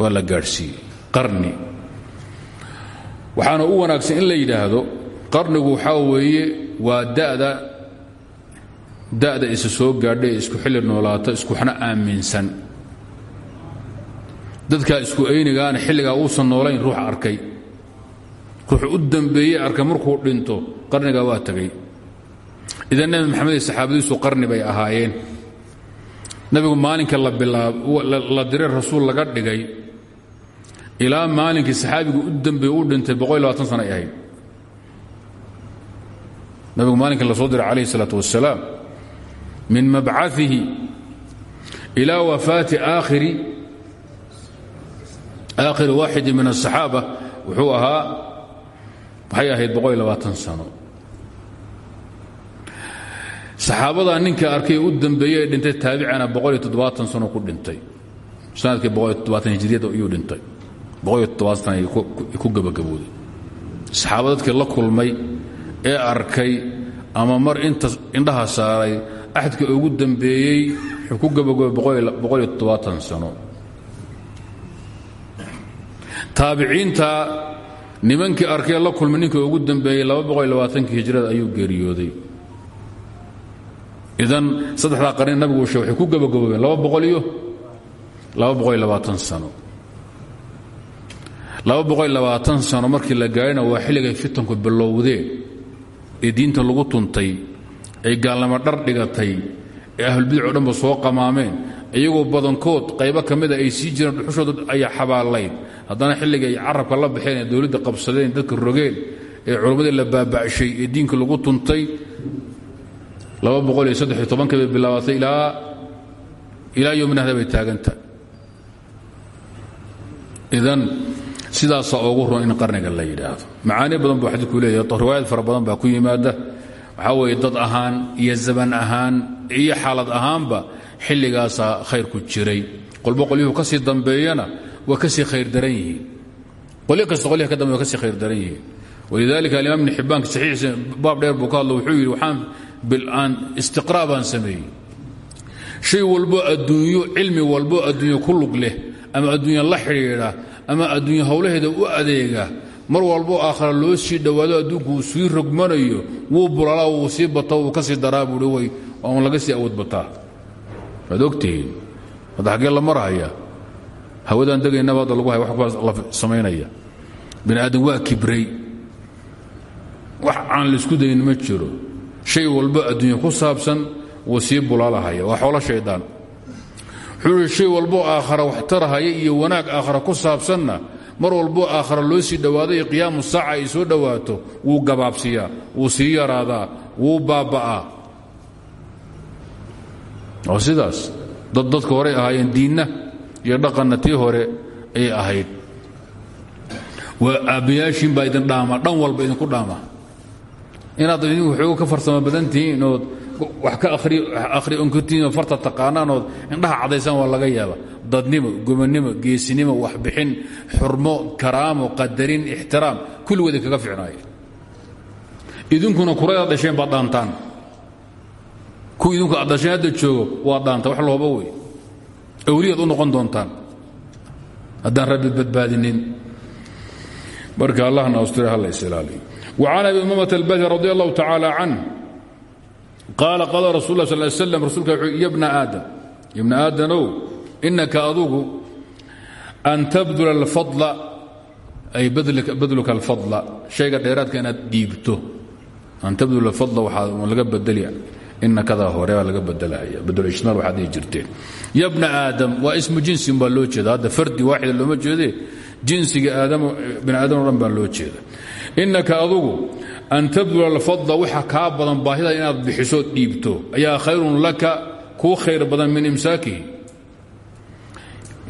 Waa la gaadhsiiyey. Qarni. Waxaana u wanaagsan in la yidhaahdo qarnigu waxaa weeye waa da'da da'da isa soo gaadhay isku xilli noolaata iskuxna aaminsan. Dadkaa isku aynigaana xilligaa uusan noolayn ruux arkay. Ruux u dambeeyey arkay markuu dhinto qarnigaa waa tegay idan nebi maxamed iyo saxaabadiisu qarni bay ahaayeen. Nebigu maalinka la diray rasuul laga dhigay. Ilaa maalinkii saxaabigu u dambeeye u dhintay sana ay ahayd. Nabigu maalinka la soo diray calayh isalaat wasalaam min mabcaihi ilaa wafaati aakhiri waaxidi min asaxaaba wuxuu ahaa waxay ahayd sano saxaabadaa ninka arkay u dambeeyey ee dhintay taabicana sano ku dhintay. Sanadkii hijriyada iyuu dhintay. Ku gabagabooday saxaaba la kulmay ee arkay ama mar inta indhaha saaray axadka ugu dambeeyey wuxuu ku gabagaboobay sano. Taabiciinta nimankii arkay la kulmay ninka ugu dambeeyey hijrada ayuu geeriyooday idan saddexdaa qarni nabigu sheeg waxay ku gabagaboobeen sano. Markii la gaarina waa xilligay fitanku bilowdeen ee diinta lagu tuntay ay gaalnimo dhar dhigatay ee ahlulbidac o dhanba soo qamaameen iyagoo badankood qaybo ka mida ay sii jireen dhuxushooda ayaa xabaalayn. Haddana xilliga ay carabka la baxeen ee dowladda qabsadeen dadka rogeen ee culammadii la baaba'shay ee diinka lagu tuntay bay bilaabatay ilaa yomnahda bay taaganta. Idan sidaasaa ugu run in qarniga la yidhaahdo. Macaani badan buu xadiidku leeyahy riwaayad fara badan baa ku yimaada. Waxaa weeye dad ahaan iyo zaman ahaan iyo xaalad ahaanba xilligaasaa khayrku jiray. Qolba qolyuhu ka sii dambeeyana waa ka sii khayr daran yihiin. Qolyo kasta qolyaha ka dambe waa ka sii khayr daran yihiin walidalika alimaam ibni xibbaanka saxiixiisa baab dheer buu ka hadlo wuxuu yidhi waxaan bilaan istiqraa baan sameeyey shay walbo adduunyo cilmi walbo adduunyo ku lug leh ama adduunya la xidhiidha ama adduunyo howlaheeda u adeega mar walbo aakhara loo sii dhowaado adduunku uu sii rogmanayo wuu bulalaa wuu sii bato wuu ka sii daraa buui way oon laga sii awood bataa waad ogtihiin hadda xaggee la marahaya hawadaan degaynaba hadda lagu haya wax la samaynaya waa kibray wax aan la isku dayin ma jiro. Shay walbo adduunya ku saabsan wuu sii bulaalahaya waa xoolo shaydaan. Wuxuu shay walbo aakhara wax tarahaya iyo wanaag aakhara ku saabsanna mar walbo aakhara loo sii dhowaado iyo qiyaamu saaca ay soo dhowaato wuu gabaabsiyaa wuu sii yaraadaa wuu baaba'aa. Oo dad dadka horey ahaayeen diinna iyo dhaqanna tii hore ayay ahayd. Waa aabbayaashiin baa dhaama dhan walba idinku dhaama inaad waxoogu ka farsamo badan tihiin ood wax ka akhri onkartihiin oo farta taqaanaan ood indhaha cadaysaan waa laga yaaba dadnimo gomannimo geesinimo waxbixin xurmo karaamo qadarin ixtiraam kulligood kaga ficnaaya idinkuna kuradaad dhasheen baad dhaantaan. Kuwa idinku aad joogo waa dhaanta wax looba wey. Awliyaad u doontaan. Haddaan rabbi badbaadinin. Marka allahna astire halla isilaaliyo وعن أبي أمامة البهلي رضي الله تعالى عنه قال قال رسول الله صلى الله عليه وسلم رسولك يا ابن آدم يا ابن آدمow إنaka adugu أن تبdل الفضل أي badlka الفضل شhayga dheeraadka inaad dhiibto أn تbdل الفضل waxaa laga bedlya inakadaa hore baa laga bedelaya bedlishmaal waxaad dhihi jirteen ya bna aadam waa ismu jinsin baa loo jeeda hadda fardi waaxida looma jeede jinsiga bini aadam o dhan baa loo jeeda inaka adugu an tabdula alfadla waxa kaa badan baahida inaad bixiso dhiibto. Ayaa khayrun laka kuu khayr badan min imsaakihi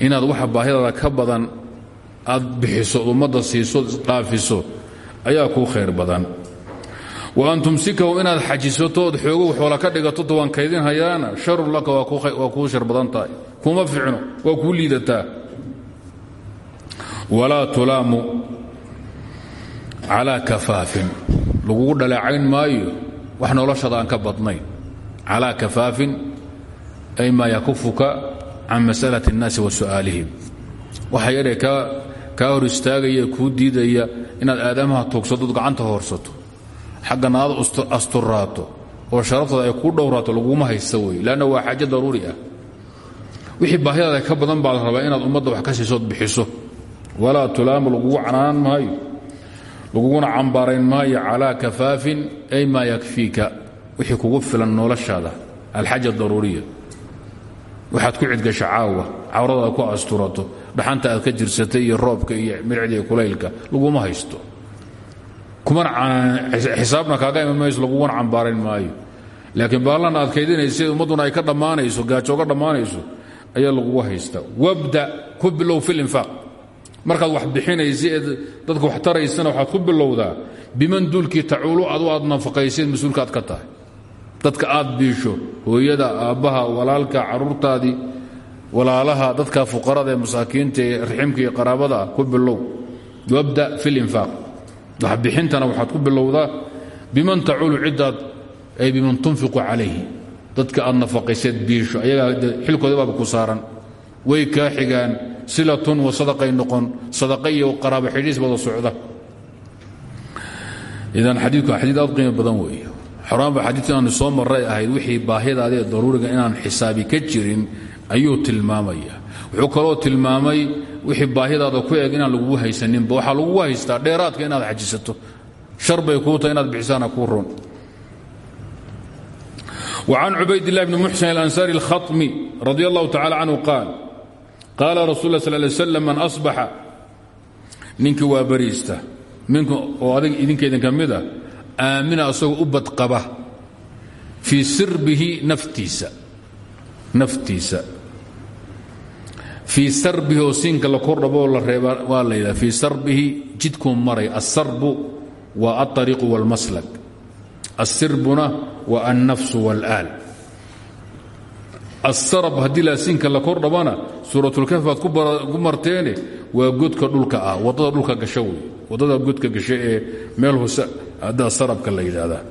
inaad waxa baahidaada ka badan aad bixiso ummadda siiso isdhaafiso ayaa kuu khayr badan. Wa an tumsikahu inaad xajisatood xoogow xoola ka dhigato waan kaydin hayaana sharun laka waa kuu shar badan tahay. Kuma ficno waa kuu liidataa. Walaa tulaamu calaa kafaafin. Lagugu dhaleecayn maayo wax noloshada aan ka badnayn. Calaa kafaafin ay maa yakufuka can masalat اnnaasi wa su'aalihim. Waxa yadhee kaa hor istaagaya kuu diidaya inaad aadamaha tuugsadood gacanta hoorsato. Xaggana aad asturaato oo sharaftada ay kuu dhowraato laguma haysta wey lanna waa xaajo daruuri ah. Wixii baahidaada ka badan baa la rabaa inaad ummadda wax ka siisood bixiso. Walaa tulaamu lagugu canaanan maayo laguguna cambaarayn maayo calaa kafaafin ay maa yakfiika. Wixii kugu filan noloshaada. Alxaja daruuriya. Waxaad ku cidgasha caawa. Cawrada ku asturato. Dhaxanta aad ka jirsatay iyo roobka iyo mircida iyo kulaylka. Laguma haysto. Xisaabna kaaga iman mayso laguguna cambaarayn maayo. Laakiin baallan aad kaydinaysa ummadduna ay ka dhammaanayso gaajooga dhammaanayso ayaa lagugu haysta. Wabda ku bilow fi linfaaq markaad wax bixinaysa eed dadka wax taraysana waxaad ku bilowdaa. Biman duulkii tacuulu adu aad nafaqayseed mas'uulka ka tahay. Dadka aad biisho hooyada aabbaha walaalka carruurtaadii walaalaha dadka fuqarada ee masaakiinta ee ku bilow. Wabda fi linfaaq wax bixintana waxaad ku bilowdaa. Biman tacuulu ciddaad ay biman tunfiqu calayhi. Dadka aad nafaqayseed biisho ayagaa xilkooda baaba ku saaran. Way kaa xigaan silatun wa sadaqay noqon sadaqa iyo qaraabo xidhiis wada socda idan xadiidku xadiid aad qiimo badan weeye xoraan ba xadiidka aanu soo marray ahayd wixii baahidaada ee daruuriga inaan xisaabi ka jirin ayuu tilmaamaya wuxuu kaloo tilmaamay wixii baahidaada ku eg inaan lagugu haysaninba waxaa lagugu haystaa dheeraadka inaad xajisato shar bay kuu tahay inaad bixisaana kuu roon وعن عbayd اللh بن محسن الأنsاري الخطمي رضي الله تعالى عنه قاaل قاaل رsuل اه صلى اه عليه وسلم mن أصبح ninkii waa bariista mink oo adig idinkeedin ka mida aamina asagoo u badqaba fii sirbihi naftiisa naftiisa fii sarbihi oo siinka la kordhaboo la reeba waa la yidhaha fii sarbihi jidkuu maray الsarbu waa الطariiq والmaslك الsirbuna waa الnafs واlآal asarab haddii laasiinka la kor dhabana suuratlkaf baad ku marteene waa godka dhulka ah waddada dhulka gasho waddada godka gasho ee meel hose hadda sarabka la yidhaahdaa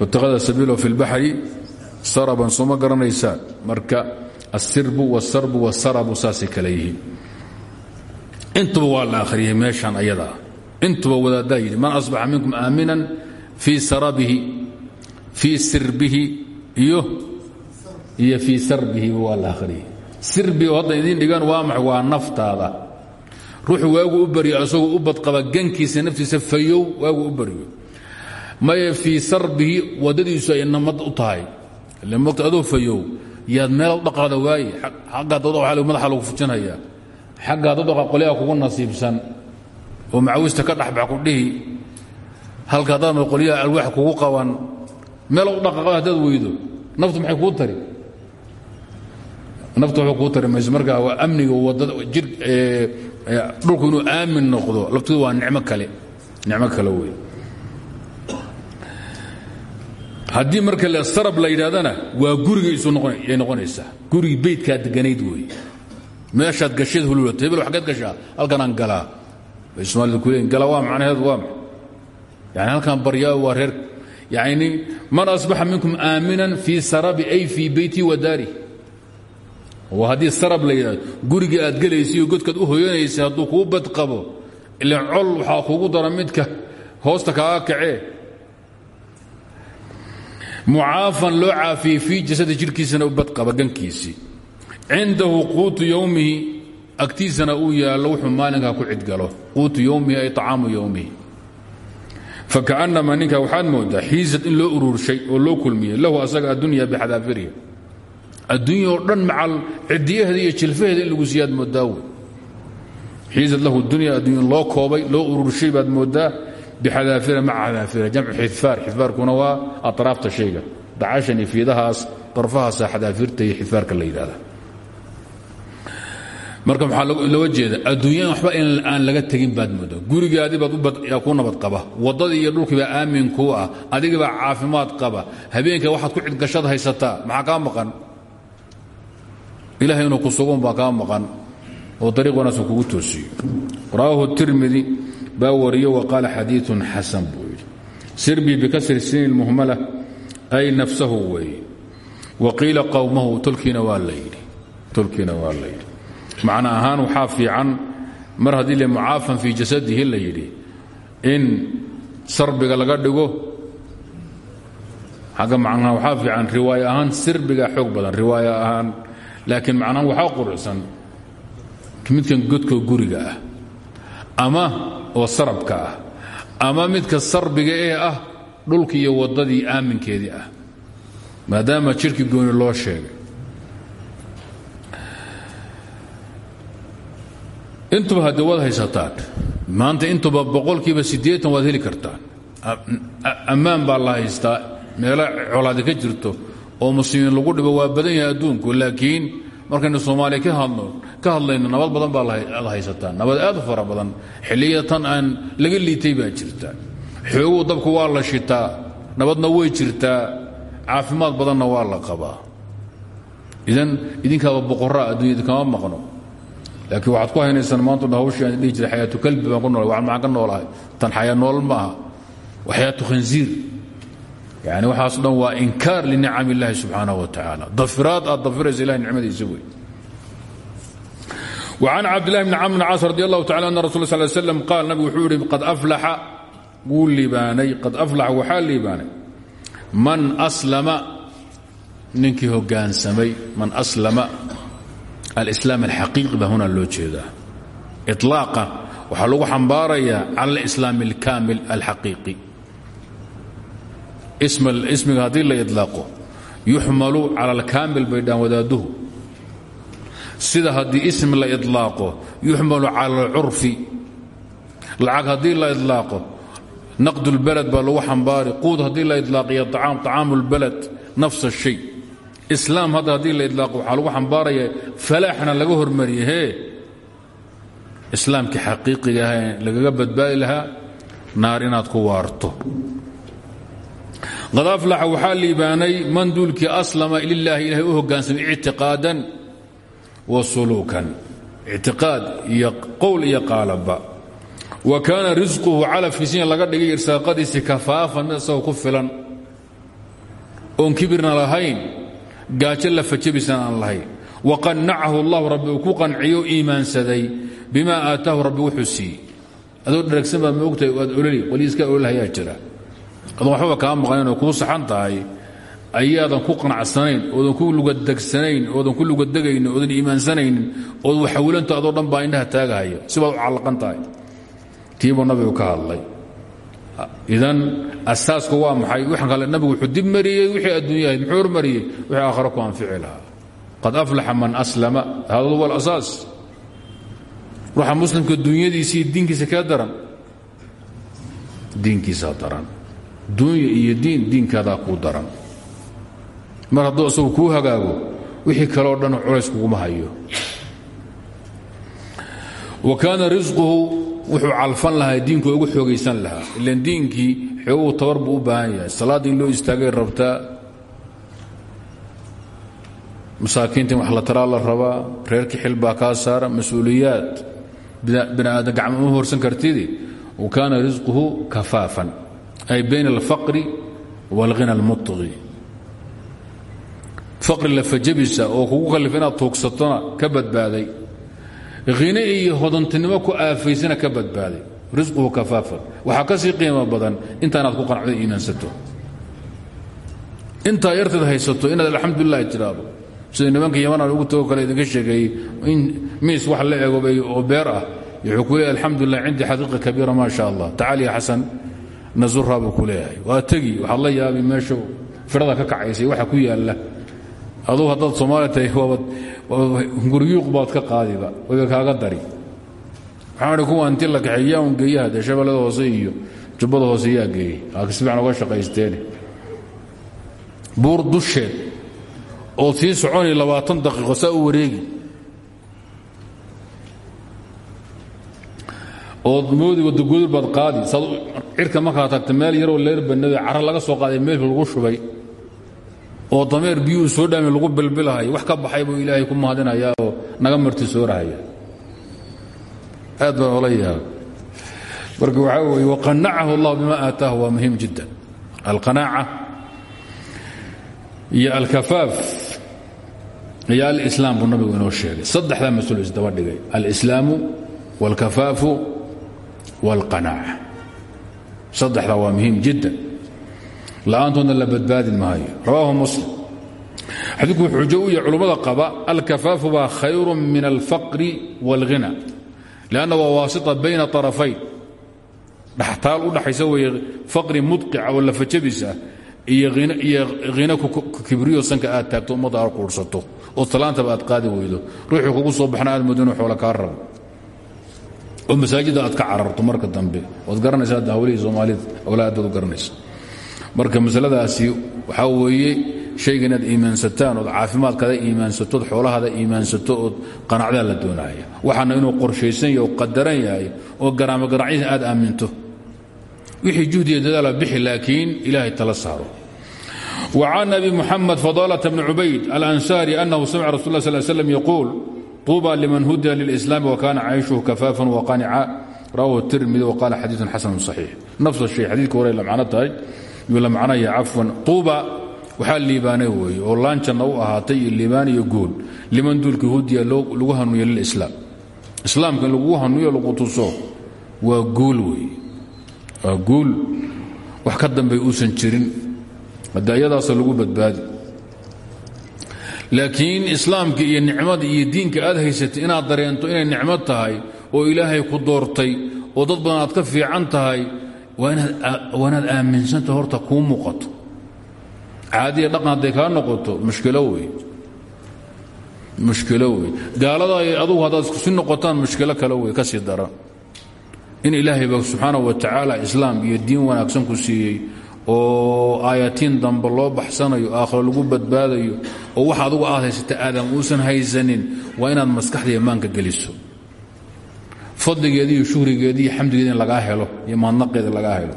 watakhada sabiilo fi lbaxri saraban soo ma garanaysaan marka asirbu wasarbu wasarabu saasay kale yihiin intaba waa la akhriyey meeshan ayadaa intuba wadaaddaa yidhi man asbaxa minkum aaminan fii sarabihi fii sirbihi iyo iyo fii sarbihiba waa la akhriyey. Sirbi oo hadda idiin dhigaan waa maxay waa naftaada. Ruuxu waagu u baryo asagoo u badqaba gankiisa naftiisa fayow waagu u baryo maye fii sarbihi waddadiisu ay namad u tahay. Ile mogta adoo yaad meel dhaqaada waaye xaggaa dad madaxa lagu fujinhayaa. Xaggaa dad qolyaha kugu nasiibsan oo macawista ka dhexbax ku dhihi. Halka haddaad qolyaha alwaax kugu qaban meel u dhaqaaqada haddaad weydo naftu maxay kuu tari naftu waxba kuu tari mayso marka waa amniga waddada jir dhulku inuu aamin noqdo laftidu waa nicmo kale nicmo kale wey haddii marka sarab la yidhahdana waa gurigiisu yay noqonaysaa. Gurigii beydkaa deganayd wey meeshaad gasheed hululato hebel xaggeed gashaa halkanaan galaa. Bay soomaalida ku leeyiin gala waa macnaheedu waa maxay yani halkan baryaa waa reer yani man asbaxa minkum aaminan fii sarabi ay fii beyti wa daari oo haddii sarab la yidhahdo gurigii aad gelaysiiyo godkaad u hoyanaysay hadduu kuu badqabo ilan col waxaa kugu dara midka hoosta kaaga kacee mucaafan loo caafiyey fii jasadi jidhkiisana u badqaba gankiisii cindahu quutu yowmihi agtiisana uu yaallo wuxuu maalinkaa ku cidgalo quutu yowmihi ay طacaamu yowmihi fakaأnama ninka waxaad moodaa xiisad in loo uruurshay oo loo kulmiyey lahu asaga addunya bixadaafirihi addunya oo dhan macal cidiyaheeda iyo jilfaheeda in lagu siiyaad moodaa wey. Xiisad lahu dunya addunya loo koobay loo uruurshay baad moodaa bixadaafira maca xadaafira jamcu xifaar xifaarkuna waa aطraafta shayga. Dacashan iyo fiidahaas darfahaasa xadaafirta iyo xifaarka la yidhahda marka maxaa looga jeeda waxba aan laga tegin baad mooda gurigaadii baad ku nabad qaba. Waddadii iyo dhulkiibaa aamin kuu ah. Adigibaa caafimaad qaba. Habeenka waxaad ku cidgashad haysataa. Maxaa kaa maqan ilahay inuu ku sugun baa kaa maqan oo dariiq wanaagsan kugu toosiyo. Rawaahu tirmidi baa wariyo wa qaala xadiiun xasan buu yidhi. Sirbii bikasri sini lmuhmala ay nafsahu weeye wa qiila qowmahu tolkiina waa la yidhi. Tolkiina waa la yidhi. Macno ahaan mar haddii le mucaafan fii jasadihi la in sarbiga laga dhigo. Xagga macnaha waxaa fiican riwaayo sirbiga xoog badan riwaayo laakiin macnahaan waxaa qurucsan midkan godka guriga ah ama oo sarabka ah ama midka sarbiga ee ah dhulkii iyo waddadii aaminkeedii ah maadaama jirkii gooni loo sheegay. Intuba hadde waad haysataan maanta intuba boqolkiiba siddeetan waad heli kartaan. Ammaan baa la haystaa meelo colaadi ka jirto oo muslimiin lagu dhibo waa badan yahay adduunku laakiin markaynu soomaaliya ka hadlayno nabad badan baa ad haysataa nabad aad u fara badan. Xilliya aan laga liitay baa jirta. Xooguu dabku waa la shitaa nabadna way jirtaa caafimaad badanna waa la qabaa. Idan idinkaaba boqoraa adduunya idinkama maqno. Laakiin waxaad ku haynaysaan maanta dhan hawshii aan dhihi ku nool waxaan maxaan ka noolahay. Tan xayaa nool ma aha khansiir yani waxaaso dhan waa inkaar linicam illaahi subxaanaه wa tacaala dafiraad aad dafiraysa ilahay nicmadiisa wey وcan cabdillahi bni camr bn caas radi allahu tacala ana rasul sal slam qaal nabigu wuxuu yihi qad aflaxa wuu liibaanay qad aflaxa waxaa liibaanay man aslama ninkii hogaansamay man aslama alislaam alxaqiiqi baa huna loo jeedaa iطlaaqa waxaa lagu xambaarayaa cala alislaam alkaamil alxaqiiqi ismiga haddii la ilaaqo yuxmalu cala alkaamil bay dhaan wadaaduhu sida haddii ismi la ilaaqo yuxmalu cala alcurfi lacag haddii la ilaaqo naqd اlbalad baa lagu xambaari quud haddii la ilaaqiyo acaam طacaamu اlbalad nafs الshay islaam hadda haddii la ilaaqo waxaa lagu xambaaraya falaaxna laga hormariye hee islaamkii xaqiiqiga ah lagaga badbaadi lahaa naar inaad ku waarto qad aflaxa waxaa liibaanay man duulkii aslama lilaahi ilahay u hogaansamay ictiqaadan wa suluukan. Ictiqaad iyo qowl iyo qaalaba. Wa kaana risquhu laga dhigay irsaaqadiisi kafaafan mid ku filan. Oon kibirna lahayn gaajo la fajabisan aan lahayn. Wa qannacahu allahu rabbi uu ku qanciyo iimaansaday. Bima aataahu rabbi wuxuu siiyey. Adoo dharagsan baad maogtahay waad jira adoon waxbaba kaa maqnayn oo kuu saxan tahay. Ayaadan ku qanacsanayn oodan ku lugadegsanayn oodan ku lugadegaynin oodan iimaansanaynin ood waxawilanta adoo dhan baa indhaha taagahaya. Sibaad u callaqan tahay. Tiibuu nabigu ka hadlay. Idan asaasku waa maxay? Waxaan kale nabigu wuxuu dib mariyey wixii adduunyahayd muxuu hormariyey wixii aakharo ku anfici lahaa. Qad aflaxa man aslama. Hada huwa alasaas ruuxa muslimka dunyadiisa iyo diinkiisa kaa daran. Diinkiisaa daran dunya iyo diin diinkaadaa kuu daran. Mar hadduu isagu kuu hagaago wixii kaleo dhan culays kuguma hayo. Wa kaana wuxuu calfan lahaa diinku ugu xoogaysan lahaa. Ilan diinkii xooguu tabar u baahan salaadda in loo istaagay rabtaa masaakiinta in wax la taraa la rabaa reerkii xil baa kaa saara mas'uuliyaad bini aadan gacmo horsan kartidi. Wa kaana risquhu ay bayn alfaqri wاlghina اlmuطqi faqri lafajabisa oo kugu kallif inaad tuugsatona ka badbaaday hine iyo hodantinimo ku aafaysana ka badbaaday risquhu kafaafan waxaa ka sii qiimo badan intaanaad ku qanacdo iimaansato intaa yarteed haysato inaad alxamdulilah tiraado sida nimanka yamanaan ugu tago kale idinka sheegeeyey in miis wax la egobay oo beer ah wuxuu ku leeyahy alxamdulilah cindii xaqiiqa kabiira maa sha allah tacaal ya xasan nazuraa buu ku leeyahay. Waa tegi waxaad la yaabi meesha firada ka kacaysay waxa ku yaalla. Aduu haddaad soomaaliya tahay guryuuq baad ka qaadiba wayba kaaga dari. Waxaan hi kuwa inti la kaxeey yaa un geeyaha dee shabeellada hoose iyo jubbada hoose yaa geeyey aa si fiican uga shaqaysteene buur dusheed ood sii soconi labaatan daqiiqo saa u wareegi ood moodi wadagudur baad qaadi. Saad cirka markaa tagta meel yaroo leer banado cara laga soo qaaday meelka lagu shubay oo dameer biyuu soo dhaami lagu bilbilahay wax ka baxay buu ilaahay ku mahadinayaa oo naga marti soorahaya. Aad baan ola yaaba marka waxaa weeye allah bima aataahu waa muhiim jiddan. Alqanaaca iyo alkafaaf iyo alislaam buu nabigu inoo sheegay. Saddexdaa mas'uul isdaba dhigay. Alislaamu wاlkafaafu wاlqanaaca saddexdaa waa muhiim jiddan la'aantoodna la badbaadin maayo rawaahu muslim xadiidku wuxuu xujo u yahay culummada qaba alkafaafu baa khayru min alfaqri wاlghina lanna waa waasita bayna طarafayn dhaxtaal u dhaxaysa weeye faqri mudqica oo lafajabis ah iyo hina kibriyo sanka aad taagto ummadda aad quurhsato oo talaantaba aad qaadi weydo ruuxuu kugu soo baxna aad moodo inuu xoola kaa rabo oo masaajidda aad ka cararto marka dambe waad garanaysaa daawalihii soomaalida awlaadaad u garanaysa. Marka masaladaasi waxaa weeye shayga inaad iimaansataan ood caafimaadkaada iimaansato ood xoolahaada iimaansato ood qanacdaa la doonaya. Waxaana inuu qorshaysan yahay oo qadaran yahay oo garaamo garacyada aad aaminto. Wixii juhdiya dadaala bixi laakiin ilaahay tala saaro. Wa can abi muxamed fadalata bni cubayd alansaari annahu samica rasul la sal slam yaquul يقول طوبى لمن هدى للإسلام وكان عيشه كفافا وقانعا رواه الترمذي وقال حديث حسن صحيح نفس الشيء حديث كوري لمعنته يقول معناه عفوا طوبى waxaa liibaanay weeye oo laanjanna u ahaatay iyo liibaan iyo guul liman duulka hudiya lagu hanuuyo lilislaam islaamka in lagu hanuuyo lagu tuso waa guul weeye waa guul wax ka dambay uusan jirin hadde ayadaasa lagu badbaadi laakiin islaamka iyo nicmada iyo diinka aad haysatay inaad dareento inay nicmo tahay oo ilaahay ku doortay oo dad badan aad ka fiican tahay waa inaad aaminsantahay horta kuu muuqato. Caadiya dhaqan hadday kaa noqoto mushkilo wey mushkilo wey gaalada adugu haddaad iskusi noqotaan mushkilo kale wey ka sii daran in ilaahayba subxaana wa tacaala islaam iyo diin wanaagsan ku siiyey oo aayatiin dambe loo baxsanayo aakhiro lagu badbaadayo oo wax adugu aad aadam uusan haysanin waa inaad maskaxda iyo maanka geliso. Fadligeedi iyo shuhrigeedi iyo helo iyo maadnaqeeda lagaa helo.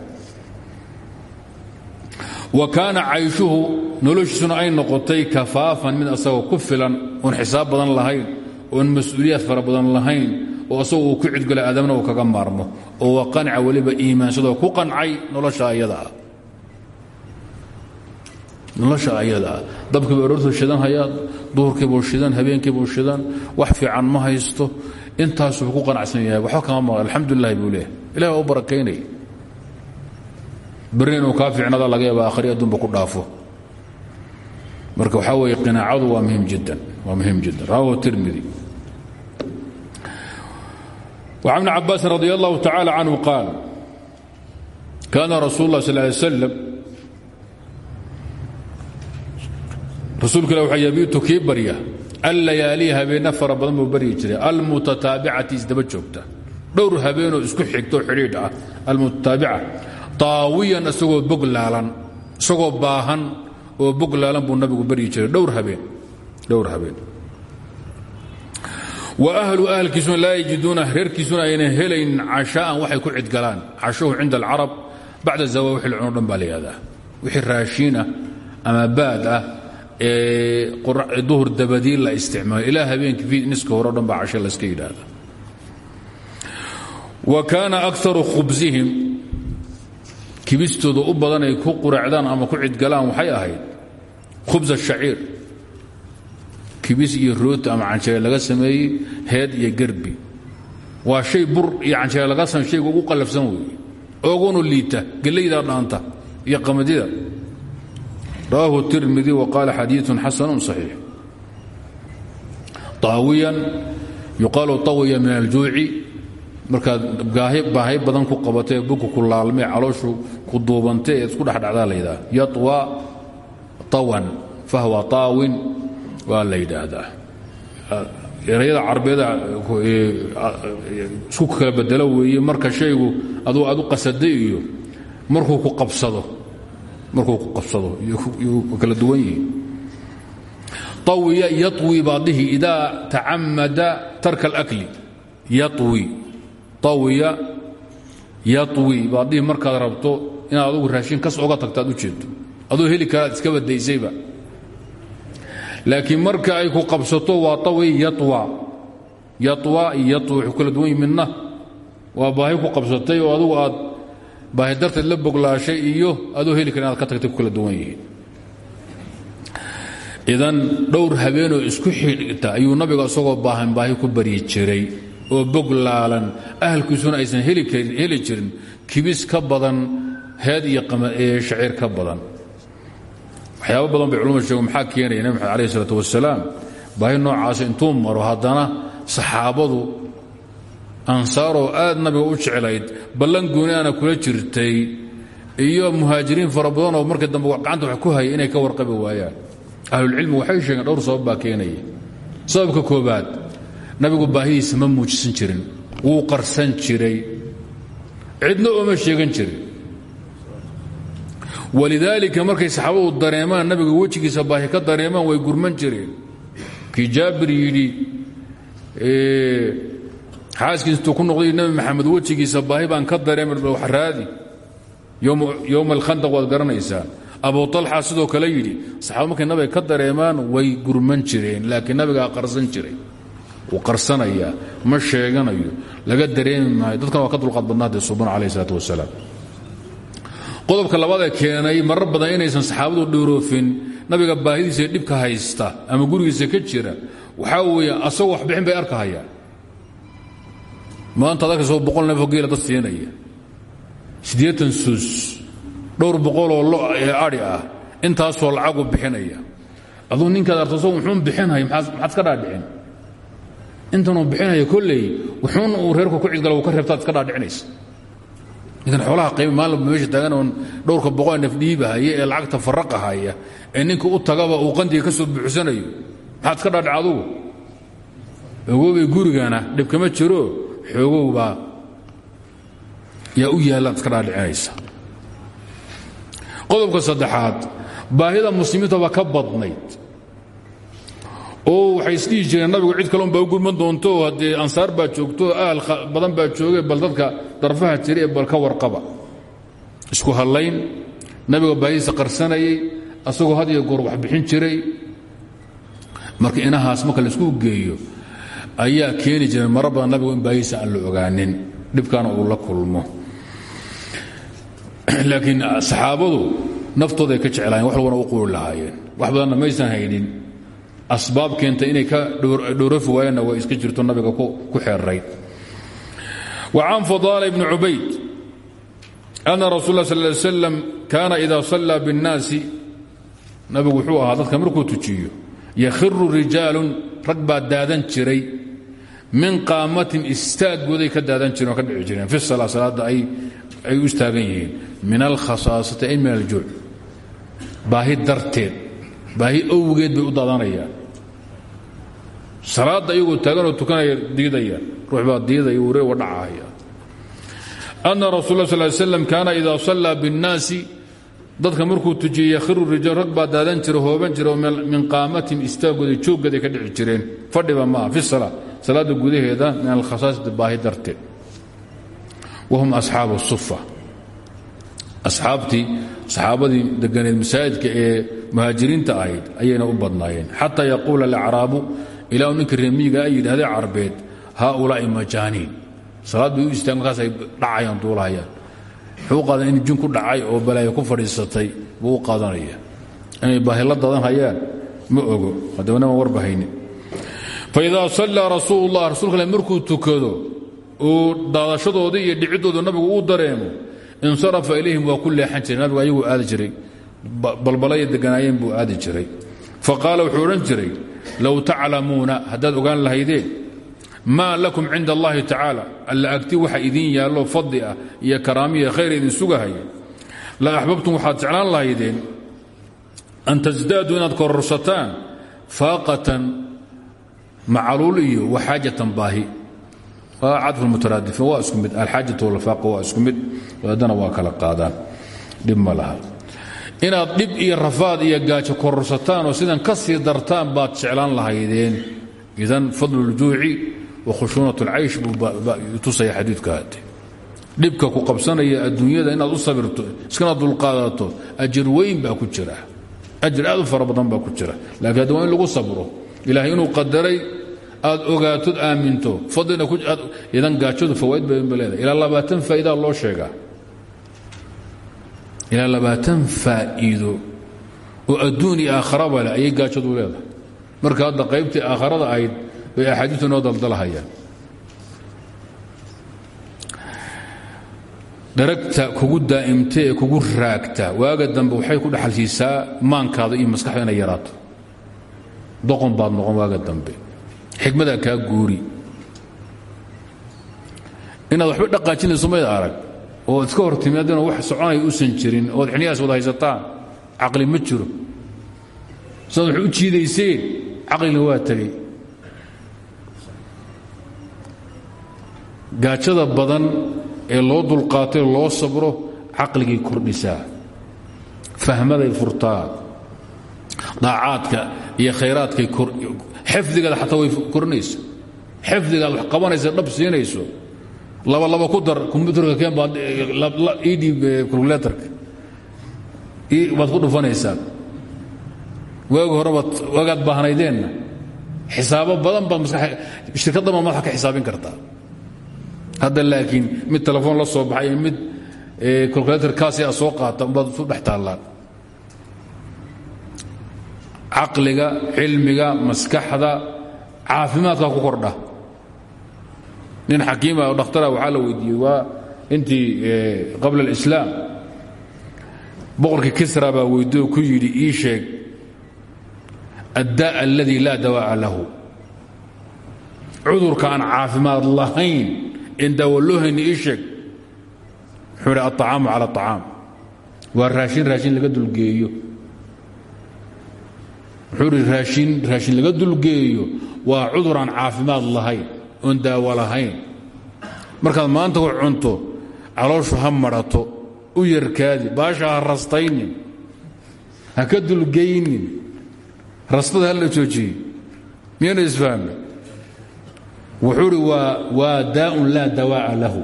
Wa kaana cayshuhu noloshiisuna ay noqotay kafaafan mid asagoo ku filan oon xisaab badan lahayn oon mas'uuliyaad fara badan lahayn oo asagoo uu ku cidgala aadamna uu kaga maarmo oo waa qanca weliba iimaansadoo ku qancay nolosha ayada ah nolosha ayada ah dabkiibu aroortuu shidan hayaa duhurkiibuu shidan habeenkiibuu shidan wax fiican ma haysto intaasuu ku qanacsan yahay waxba kama maqan alxamdulilahi buu leehay ilahi waa u barakaynaya berri inuu kaa fiicnada laga yaaba akhri adduunba ku dhaafo marka waxaa weeye qinaacadu waa muhim jiddan waa muhim jiddan rawahu tirmidi وعن ابن عباس رضي الله تعالى عنه قال كان رسول الله صلى الله عليه وسلم rasuulku ila waxaa yabiitu kii barya? Allayaalihi habeenna fara badan buu baryi jiray. Almutataabicati isdaba joogta. Dhowr habeenoo isku xigto xidhiidh ah. Almutataabica taawiyan isagoo bog laalan isagoo baahan oo bog laalan buu nabigu baryi jiray. Dhowr habeen dhowr habeen. Wa ahlu ahlkiisuna laa yajiduuna reerkiisuna ayna helayn cashaa'an waxay ku cidgalaan. Cashuhu cinda alcarab bacda zawa wixii la cuno dhan baa la wixii raashiinah ama baad ah duhur dabadii la isticmaalo. Ilaa habeenkii niska hore o dhan baa casho layska wa kaana akaru khubsihim kibistooda u badan ay ku quracdaan ama ku cidgalaan waxay ahayd khubs shaciir. Kibis iyo rooti ama canjeere laga sameeyey heed iyo gerbi waa shay bur iyo canjeere laga samey shayga ugu qallafsan weeye. Ogunu liita gellaydaa dhaanta iyo qamadida rawaahu الtirmidi wqaala xadiiثu xasanu صaxiix طaawiyan yuqaalu طawiya min aljuuci markaad baahay badan ku qabatay buku ku laalmay calooshu ku duubantay ee isku dhexdhacdaa la yidhaha yaطwa طawan fahwa طaawin waa la yidhaahdaa erayada carbeeda isku kala bedelo weeye marka shaygu aduu aad u qasaday iyo markuu ku qabsado markuu qabsado kala duwan yihiin yawi baadhihi ida tacamada tarka اlakli yawi awiya yawi baadhihi markaad rabto inaad adugu raashin kas oga tagtaad u jeedo. Aduu heli karaad iskaba daysayba laakiin marka ay ku qabsato waa awi yawa yawa iyo kala duwan yihi midna. Baahi ku qabsatay oo adugu aad baahi darteed la boglaashay iyo adoo heli kara inaad ka tagtay ku kala duwan yihiin. Idan dhowr habeenoo isku xidhigta ayuu nabiga isagoo baahan baahi ku baryi jiray oo bog laalan ahalkiisuna aysan heli jirin. Kibis ka badan heed iyo shaciir ka badan. Waxyaaba badan bay culumadu sheegen maxaa keenaya nebi maxamed alayh isalaatu wasalaam baahi noocaasa intuu maro haddana saxaabadu ansaaroo aad nabiga u jeclayd ballan gooniana kula jirtay iyo muhaajiriin fara badanoo markii dambe gacanta wax ku haya inay ka warqabi waayaan. Ahlulcilmi waxay sheegeen dhowr sabab baa keenaya sababka koobaad nabigu baahidiisa ma muujisan jirin wuu qarsan jiray. Cidna ooma sheegan jirin. Walidaalika markay saxaabadu dareemaan nabiga wejigiisa baahi ka dareemaan way gurman jireen. Kii jaabir yidhi xaaskiistuu ku noqday nabi maxamed wejigiisa baahi ka dareemay wax raadi. Yowma alkhandaq waad garanaysaa. Abu alxa sidoo kale yidhi saxaabad markay nabiga ka dareemaan way gurman jireen laakiin nabigaa qarsan jiray. Wuu qarsanayaa ma sheeganayo. Laga dareemi maayo. Dadkan ka dulqaad badnaadee suban calayh isalaat wasalaam qodobka labaadee keenay marar badan inaysan saxaabadu dhooroofin nabiga baahidiisa dhibka haysta ama gurigiisa ka jira waxaa weeye asagoo waxbixin bay arkahayaan maanta ad arkayso boqol neefoo geela dad siinaya. Siddeetan sus dhowr boqoloo lo ee adhi ah intaasoo lacagu bixinaya. Aduu ninkaad arto so wuxuun bixinhay maxaad iska dhaadhicin intanuu bixinaya kolley wuxuun uu reerku ku cidgala ka reebtaad iska dhaadhicinaysa ninkan xoolaha qayb maalinba meesha taagan oon dhowrka boqol neef dhiibahaya ee lacagta faraqahaya ee ninka u tagaba uu qandiga ka soo buuxsanayo maxaad iska dhaadhic adugu ogoobay gurigana dhibkama jiro xoogowbaa yaa u yaalaad iska dhaadhicinaysa qodobka saddexaad baahida muslimiinta baa ka badnayd. Oo waxay isdhihi jireen nabigu cid kale unbaa u gurman doonto oo haddee ansaar baa joogto ahal badan baa jooge bal dadka darfaha jira ee bal ka warqaba. Isku hadlayn nabiga baahidiisa qarsanayay asagoo had iyo goor wax bixin jiray. Marka inahaas marka la isku geeyo ayaa keeni jiray mara badan nabigu in baahidiisa aan la ogaanin dhibkaana uu la kulmo. Laakiin saxaabadu naftooday ka jeclaayeen wax walbana u quuri lahaayeen. Wax badanna maysan haynin. Asbaab keenta inay ka dhowrafi waayaanna waa iska jirto nabiga ku xeerayd wa can fadaala ibni cubayd ana rasul sal ly slam kaana ida sallaa biاnnaasi nabigu wuxuu ahaa dadka markuu tujiyo yakhiru rijaalun rag baa jiray min qaamatin istaagooday ka daadan jireen oo ka dhici jireen. Fi sala salaadda ay u istaagan yihiin. Min alkhasaasati ay min aljuuc baahi darteed baahi owgeed bay u daadanayaan. Salaadda iyagoo taaganoo tukanaya diidaya ruux baa diidaya wure wa dhacahaya ana rasul sal ly slam kaana idaa sallaa biاnnaasi dadka markuu tujiyey yakhiru rijaal rag baa daadan jira hooban jira oo min qaamatin istaagooda jooggaday ka dhici jireen. Fadhiba maaha fi salaa salaadda gudaheeda min alkhasaasati baahi darteed wahum asxaabu sufa. Asxaabtii saxaabadii deganeed masaajidka ee muhaajiriinta ahayd ayayna u badnaayeen. Xataa yaquula alacraabu ilaa ninka reemiyiga ay yidhahdee carbeed haaulaa'i majaaniin. Salaad bay u istaag markaas ay dhacayaan duulahayaan. Wuxuu in jin ku dhacay oo balaayo ku fadhiisatay buu u qaadanaya. Inay dadan hayaan ma ogo. Haddabana waan warbahaynin faidaa sallaa rasuulu llah rasuulka ale markuu tukado uu daadashadoodii iyo dhiciddooda nabigu uu dareemo insarafa ilayhim waa ku leexan jiray nabigu ayaguu aadi jiray balbalaya deganaayeen buu aadi jiray fa qaala wuxuu jiray low taclamuuna haddaad ogaan lahaydeen maa lakum cinda allahi tacaala alla agti waxa idiin yaallo fadli ah iyo karaamiya khayr idin sugahaya la axbabtum waxaad jeclaan lahaydeen an tasdaaduu inaad kororsataan faaqatan macaluul iyo waxaajatan baahi. Waa cadfu mutaraadifiin waa isku mid. Alxaajatu walfaaqa waa isku mid. Haddana waa kala qaadaan. Dhib ma laha. Inaad dhib iyo rafaad iyo gaajo kororsataan oo sidan ka sii dartaan baad jeclaan lahaydeen. Idan fadlu ljuuci wa khushuunat alcaysh buu tusaya xadiidka hade dhibka ku qabsanaya adduunyada inaad u sabirto iskana dulqaadato ajir weyn baa ku jira. Ajir aad u fara badan baa ku jira. Laakiin hadda waa in lagu sabro ilaahay inuu qadaray aad ogaatod aaminto. Fadlina idan gaajadu fawaaid badan ba leedahay. Ilaa labaatan faa'idaa loo sheegaa. Ilaa labaatan faa'iido oo adduun iyo aakharaba leh ayay gaajadu leedahay. Marka hadda qaybtii aakharada ahayd bay axaadiistu noo daldalahayaan. Dharagta kugu daa'imta ee kugu raagta waaga dambe waxay ku dhaxal siisaa maankaada iyo maskaxda inay yaraato doqon baad noqon waaga dambe. Xikmadaa kaa guuri. Inaad waxba dhaqaajinayso mayd arag. Oo iska hor timaadana wax soconaya usan jirin ood xiniyaas wada haysataan caqli ma jiro. Sidaad wax u jiidayseen waa tegey gaajada badan ee loo dulqaatay loo sabro caqligay kordhisaa. Fahmaday furtaa. Daacaadka iyo khayraadkay xifdigaada xataa way korinaysa xifdigaad wax qabanaysa dhab siinayso. Laba laba ku dar kombyuutarka keen baad ii dhiib calculatorka. Baad ku dhufanaysaa waagi horebaad waagaad baahnaydeenna. Xisaabo badan baad shirkaddan baad madaxa ka xisaabin kartaa. Hadda laakiin mid telefoon la soo baxay mid calculator kaasi a soo qaata baad isu dhex taallaan caqliga cilmiga maskaxda caafimaadka ku kordha. Nin xakiima oo dhakhtara waxaa la weydiiyey waa intii qabla alislaam boqorkii kisra baa weydiiye oo ku yidhi ii sheeg addaa alladii laa dawaa'a lahu. Cudurka aan caafimaad lahayn in daawo ii sheeg. Wuxuu idhi alطacaamu cala aطacaam waa raashin laga dulgeeyo raashin laga dulgeeyo waa cudur aan caafimaad lahayn oon daawo lahayn. Markaad maanta ku cunto calooshu ha madhato u yarkaadi baasha ha rastaynin ha rastada la joojiye miyayna isfahme wuxuu idhi waa daa'un laa dawaa'a lahu.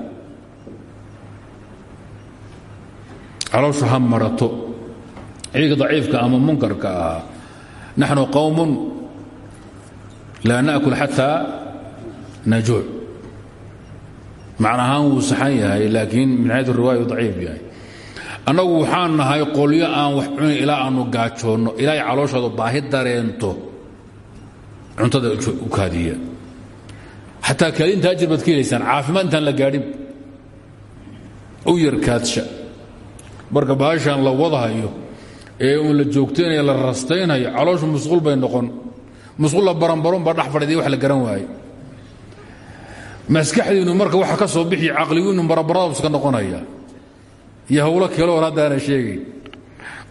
Calooshu ha madhato ciiga daciifka ama munkarka ahaa naxnu qowmun laa naأkul xataa najuuc macnahaan wuu saxan yahay laakiin min xayu riwaaya daciif yahay annagu waxaan nahay qolyo aan wax cunin ilaa aanu gaajoonno ilaa ay calooshooda baahi dareento cuntada u kaadiya xataa kaadinta ajir baad ka helaysaan caafimaad intaan la gaadhin u yar kaadsha marka baashaan la wadahayo ee uun la joogtaynayo la rastaynhayo calooshu musquul bay noqon. Musquulla baranbaron baa dhex fadhiday wax la garan waaye maskaxdiinnu marka waxa ka soo bixi caqligiinnu barabaradabuska noqonaya. Iyo hawlo kale oon haddaana sheegayn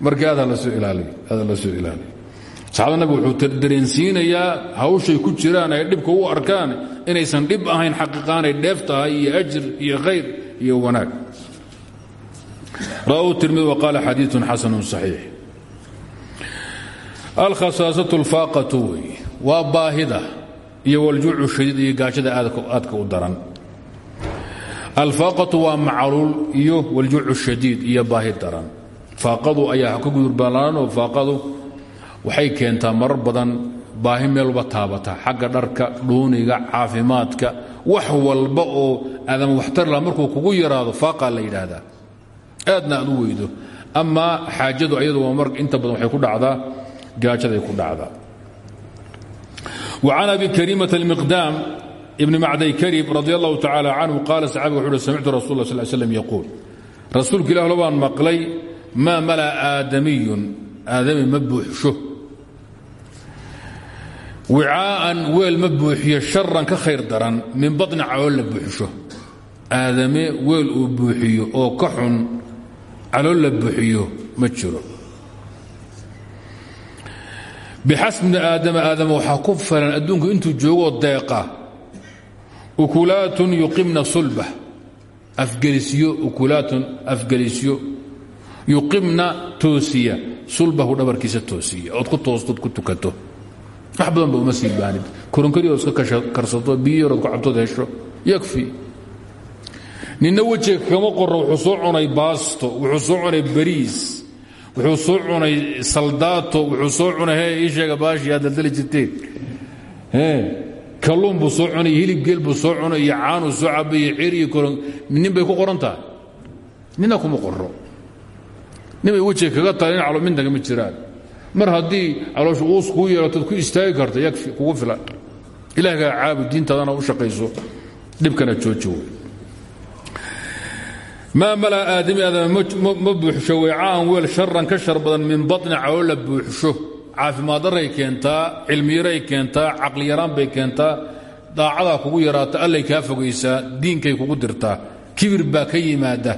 marka aad la soo ilaaliy saxaabada nabigu wuxuu dareensiinayaa hawshay ku jiraan ay dhibka u arkaan inaysan dhib ahayn xaqiiqaanay dheef tahay iyo ajir iyo khayr iyo wanaag. Rawahu tirmidi waqaala xadiiun xasanun saxiix alkhasaasatu alfaaqatu wey. Waa baahida iyo waljuucu shadiid iyo gaajada aadka u daran. Alfaaqatu waa macluul iyo waljuucu shadiid iyo baahi daran. Faaqadu ayaa ka gudurbaanoo faaqadu waxay keentaa marar badan baahi meel walba taabata xagga dharka dhuuniga caafimaadka wax walba oo aadan waxtar laha markuu kugu yaraado faaqaa la yidhaahdaa. Aadna aad u weydo. Ayadu waa mar inta badan waxay ku dhacdaa gaajaday ku dhacdaa وعن أبي كريمة المقدام ابن معدي كريب رضي الله تعالى عنه قال صحابي وحده سمعت رسول الله صلى الله عليه وسلم يقول رسولك الله لبان مقلي ما ملأ آدمي آدمي مبوحشه وعاء ويل مبوحية شرا كخير درا من بطن عول بوحشه آدمي ويل أبوحيه أو كحن علول بوحيه مجره bixasb bni aadama aadama waxaa ku filan adduunku intuu joogoo deeqa ukulaatun yuqimna sulba afgelisyo ukulaatun afgelisyo yuqimna toosiya sulbahu dhabarkiisa toosiya ood ku toostood ku tukato wax badan ba uma sii baanid koronkarioo iska karsato biyo yarood ku cabtood hesho yakfi ninna wejiga kama qoro wuxuu soo cunay baasto wuxuu soo cunay bariis wuxuu soo cunay saldaato wuxuu soo cunay he ii sheega baashii aad daldali jirteen kalluun buu soo cunay hilib geel buu soo cunay iyo caanuu soo cabay iyo cir iyo koron. Nin bay ku qoran tahay. Nina kuma qoro nin bay wejiga kaga tahay nin calominta kama jiraan. Mar haddii caloosha uus kuu yeelatood ku istaagi karto yakfi kugu filan. Ilaahgaa caabud diintaadana u shaqayso. Dhibkana jooji wey maa malaa aadami aadama ma buuxsho weycaan weel sharan ka shar badan min baطni calo la buuxsho. Caafimaaddaray keentaa cilmiyaray keentaa caqliyaraan bay keentaa daacadaa kugu yaraata allay kaa fogaysaa diinkay kugu dirtaa kibir baa ka yimaada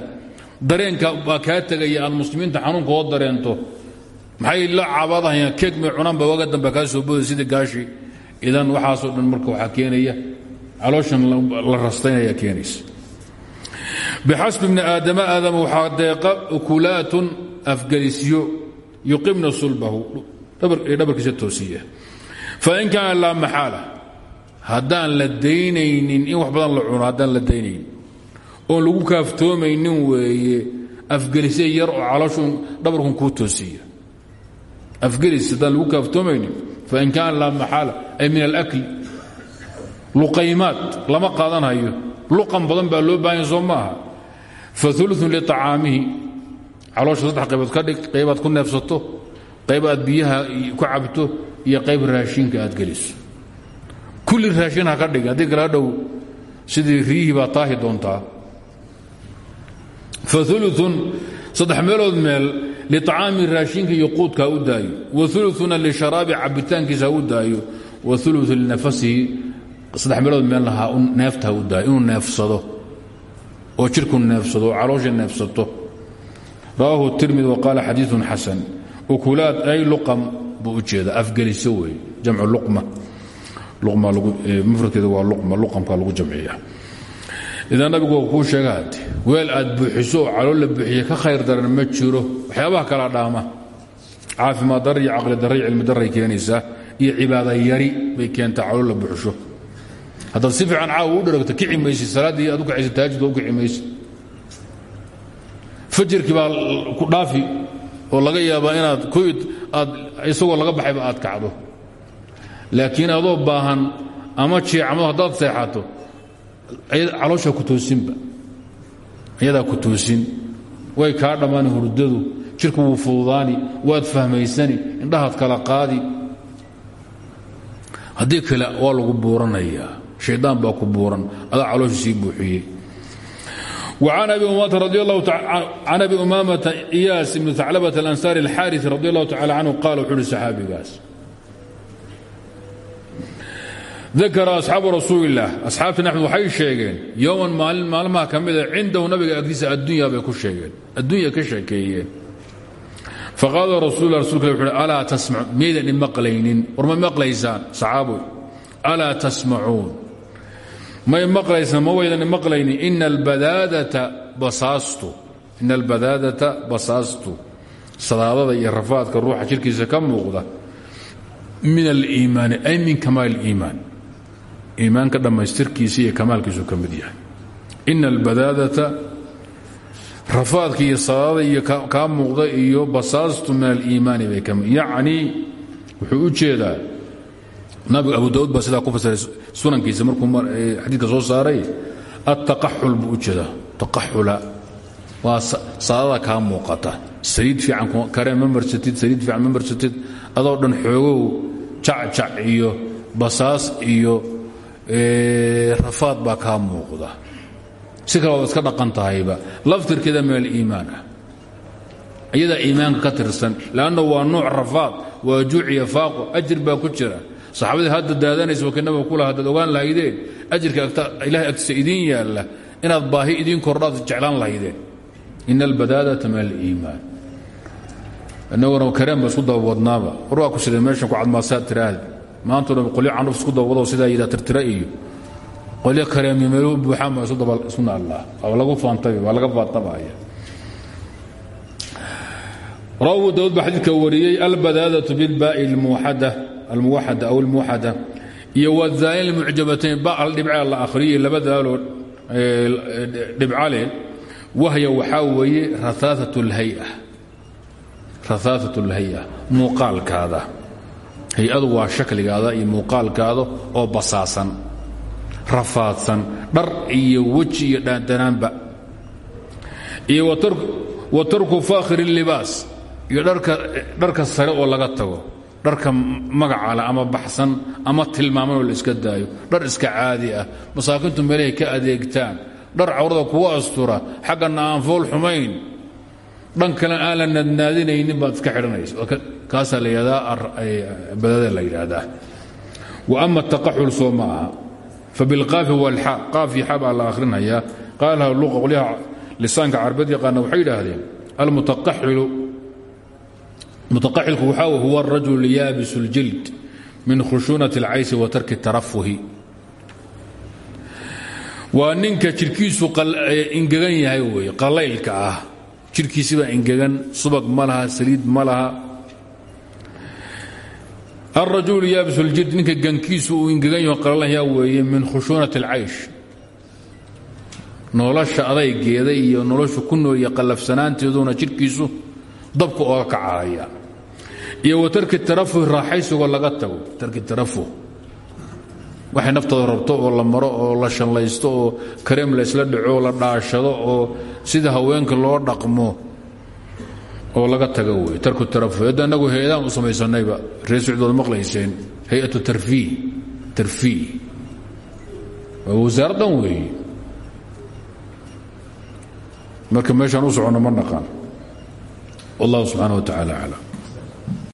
dareenka baa kaa tegaya aad muslimiinta xanuunka oo dareento. Maxay la cabaadahayaan keeg may cunaanba waga dambe kaa soo booday sidii gaashi. Idan waxaasoo dhan marka waxaa keenaya calooshan la rastaynaya keenaysa bixasbi bni aadama aadama waxaa deeqa ukulaatun afgelisyo yuqimna sulbahu dhabarkiisa toosiya fain kaana laa maxaala haddaan la daynaynin in wax badan la cuno haddaan la daynaynin oon lagu kaaftoomaynin weeye afgelisya yar oo calooshu dhabarkun kuu toosiya afgelis haddaan lagu kaaftoomaynin fain kaana laa maxaala ay min alakli luqaymaad lama qaadanhayo luqan badan baa loo baahanya soo maaha. Fa uluun liطacaamihi caloosha saddex qaybood ka dhig qaybaad ku neefsato qayb biyaha ku cabto iyo qayb raashinka aad geliso. Kulli raashin ha ka dhig haddii kala dhow sidii riyihii baa taahi doontaa. Fa uluun saddex meelood meel liطacaami raashinka iyo quudka u daayo. Wa uluuna lisharaabi cabitaankiisa ha u daayo. Wa ulu linafasihi saddex meelood meel neefta ha u daayo inuu neefsado oo jirku neefsado oo caloosha neefsato. Rawaahu tirmidi wa qaala xadiiun xasan ukulaad ay luqam buu u jeeda afgeliso jamcu luqma. Mufradkeeda waa luqma luqamka lagu jamciya. Idan nabigu waa kuu weel aad buuxiso oo la buuxiye ka khayr daran ma jiro waxyaabaha kala dhaama. Caafimaad darra iyo caqli darra iyo cilmi iyo cibaada yari bay keentaa calool la buuxisho haddaad si fiican caawa u dharagto kici maysid salaaddii aad u kacaysa taajid waa u kici maysid. Fajirkii baa ku dhaafi oo laga yaabaa inaad koyd aad isagoo laga baxayba aad kacdo. Laakiin adoo baahan ama jeecamado haddaad seexato calooshaa ku toosinba. Iyadaa ku toosin. Way kaa dhammaani hurdadu jirku wuu fududaani waad fahmaysani indhahaad kala qaadi. Haddii kale waa lagu buuranayaa shaydaan baa ku buuran adaa caloosha sii buuxiyey وعن أبي أمامة رضي الله عن أبي أمامة إياس بن ثعلبة الأنصاري الحارث رضي الله تعالى عنه قال وحول الصحابي قاس ذكر أصحاب رسول الله أصحابتنا نحن وحي الشيقين يوما مالما كمل عنده نبي أكديس الدنيا بيكو الشيقين الدنيا كشيكيين فقال رسول الله رسول الله ألا تسمع ميدا مقلين ورما مقليسان صحابه ألا تسمعون may maqlaysa ma waydan maqlayni. Ina albadaadata basaastu. Sadaadada iyo rafaadka ruuxa jirkiisa ka muuqda. Min aliimaani ay min kamaal اliimaan iimaanka dhammaystirkiisa iyo kamaalkiisu ka mid yahay. Ina albadaadata rafaadka iyo sadaadada iyo kaa muuqda iyo basaastu min aliimaani bay kami yacni wuxuu u jeedaa abu daud baa sidaa ku fasiray sunankiisa markuu xadiidka soo saaray attaqaxul buu u jeedaa taqaxula. Waa saadada kaa muuqata. Saliid fiican kareen ma marsatid saliid fiican ma marsatid. Adoo dhan xoogow jacjac iyo basaas iyo rafaad baa kaa muuqda. Si kale waad iska dhaqan tahayba. Laftirkeeda min aliimaan ah. Iyadaa iimaanka ka tirsan leanna waa nuuc rafaad waa juuciya faaqo ajir baa ku jira saxaabadii hadda daadanaysa wakii nabiga ku laha haddaad ogaan lahaydeen ajirka ilahay agtiisa idiin yaalla inaad baahi idiin kordhaad jeclaan lahaydeen ina albadaadata min aliimaan. Inaguna kareen ba isku dabawadnaaba. War waa ku sidee meeshan ku cadmaasaad tiraahda maantao dhan qolyo canuf isku dabawado sidaa yidhaa tirtira iyo. Qolyo kareemiyo meeluhu buuxaan baa isu naallaa. Waa lagu faantabi waa laga faantabaya rawu daawud baa xadiidka wariyey albadaadatu bilbaai almuwaxada almuwaxada aw almuwaxada iyo wadaani lmucjabatayn ba aldhibca la akhriyey labadaaloo dhibcale wahya waxaa weeye rahaasat اlhay muuqaalkaada. Hay'adu waa shakligaada iyo muuqaalkaada oo basaasan rafaadsan dhar iyo weji iyo dhaandanaanba iyo wa tarku fakhir اlibaas iyo dharka sare oo laga tago dharka magacale ama baxsan ama tilmaamanoo la iska daayo. Dhar iska caadi ah. Masaakiintu meelahay ka adeegtaan. Dhar cawrada kuwa astura. Xaggana aan fool xumayn. Dhan kalen aan la nadnaadinaynin baad iska xidhanaysa. Kaasaa la yidhahdaa badada la yidhaahdaa wa ama ataqaxul soo ma aha. Fabilqaafi walxa qaafii xa baa la akhrinhayaa qaalaha luqa qolyaha lisaanka carbeed yaqaana waxay yidhaahdeen almutaqaxilu mutaqaxilku waxaa huwa arajul yaabis اljild min khushuunati اlcaysi wa tarki tarafuhi waa ninka jirkiisu ingegan yahay wey qalaylka ah jidhkiisibaa engegan subag ma laha saliid ma laha alrajulu yaabis اljid ninka gankiisu uu engegan yaho qalalahyaa weeye min khushuunati اlcaysh nolosha adaygeeda iyo noloshu ku nool iyo qallafsanaanteeduna jidhkiisu dabka ooga kacahaya iyo wa tarki tarafuh raaxaysigoo laga tago. Tarki tarafuh. Waxay naftada rabto oo la maro oo la shallaysto oo kareem laysla dhaco oo la dhaashado oo sida haweenka loo dhaqmo oo laga tago wey tarku tarafuh. Hadda annagu hay'adaan u samaysanayba reer socdood maqlayseen. Hay'atu tarfiih tarfiih waa wasaaraddan weeye marka meeshaan u soconno ma naqaan wallahu subxaana wa tacaala aclam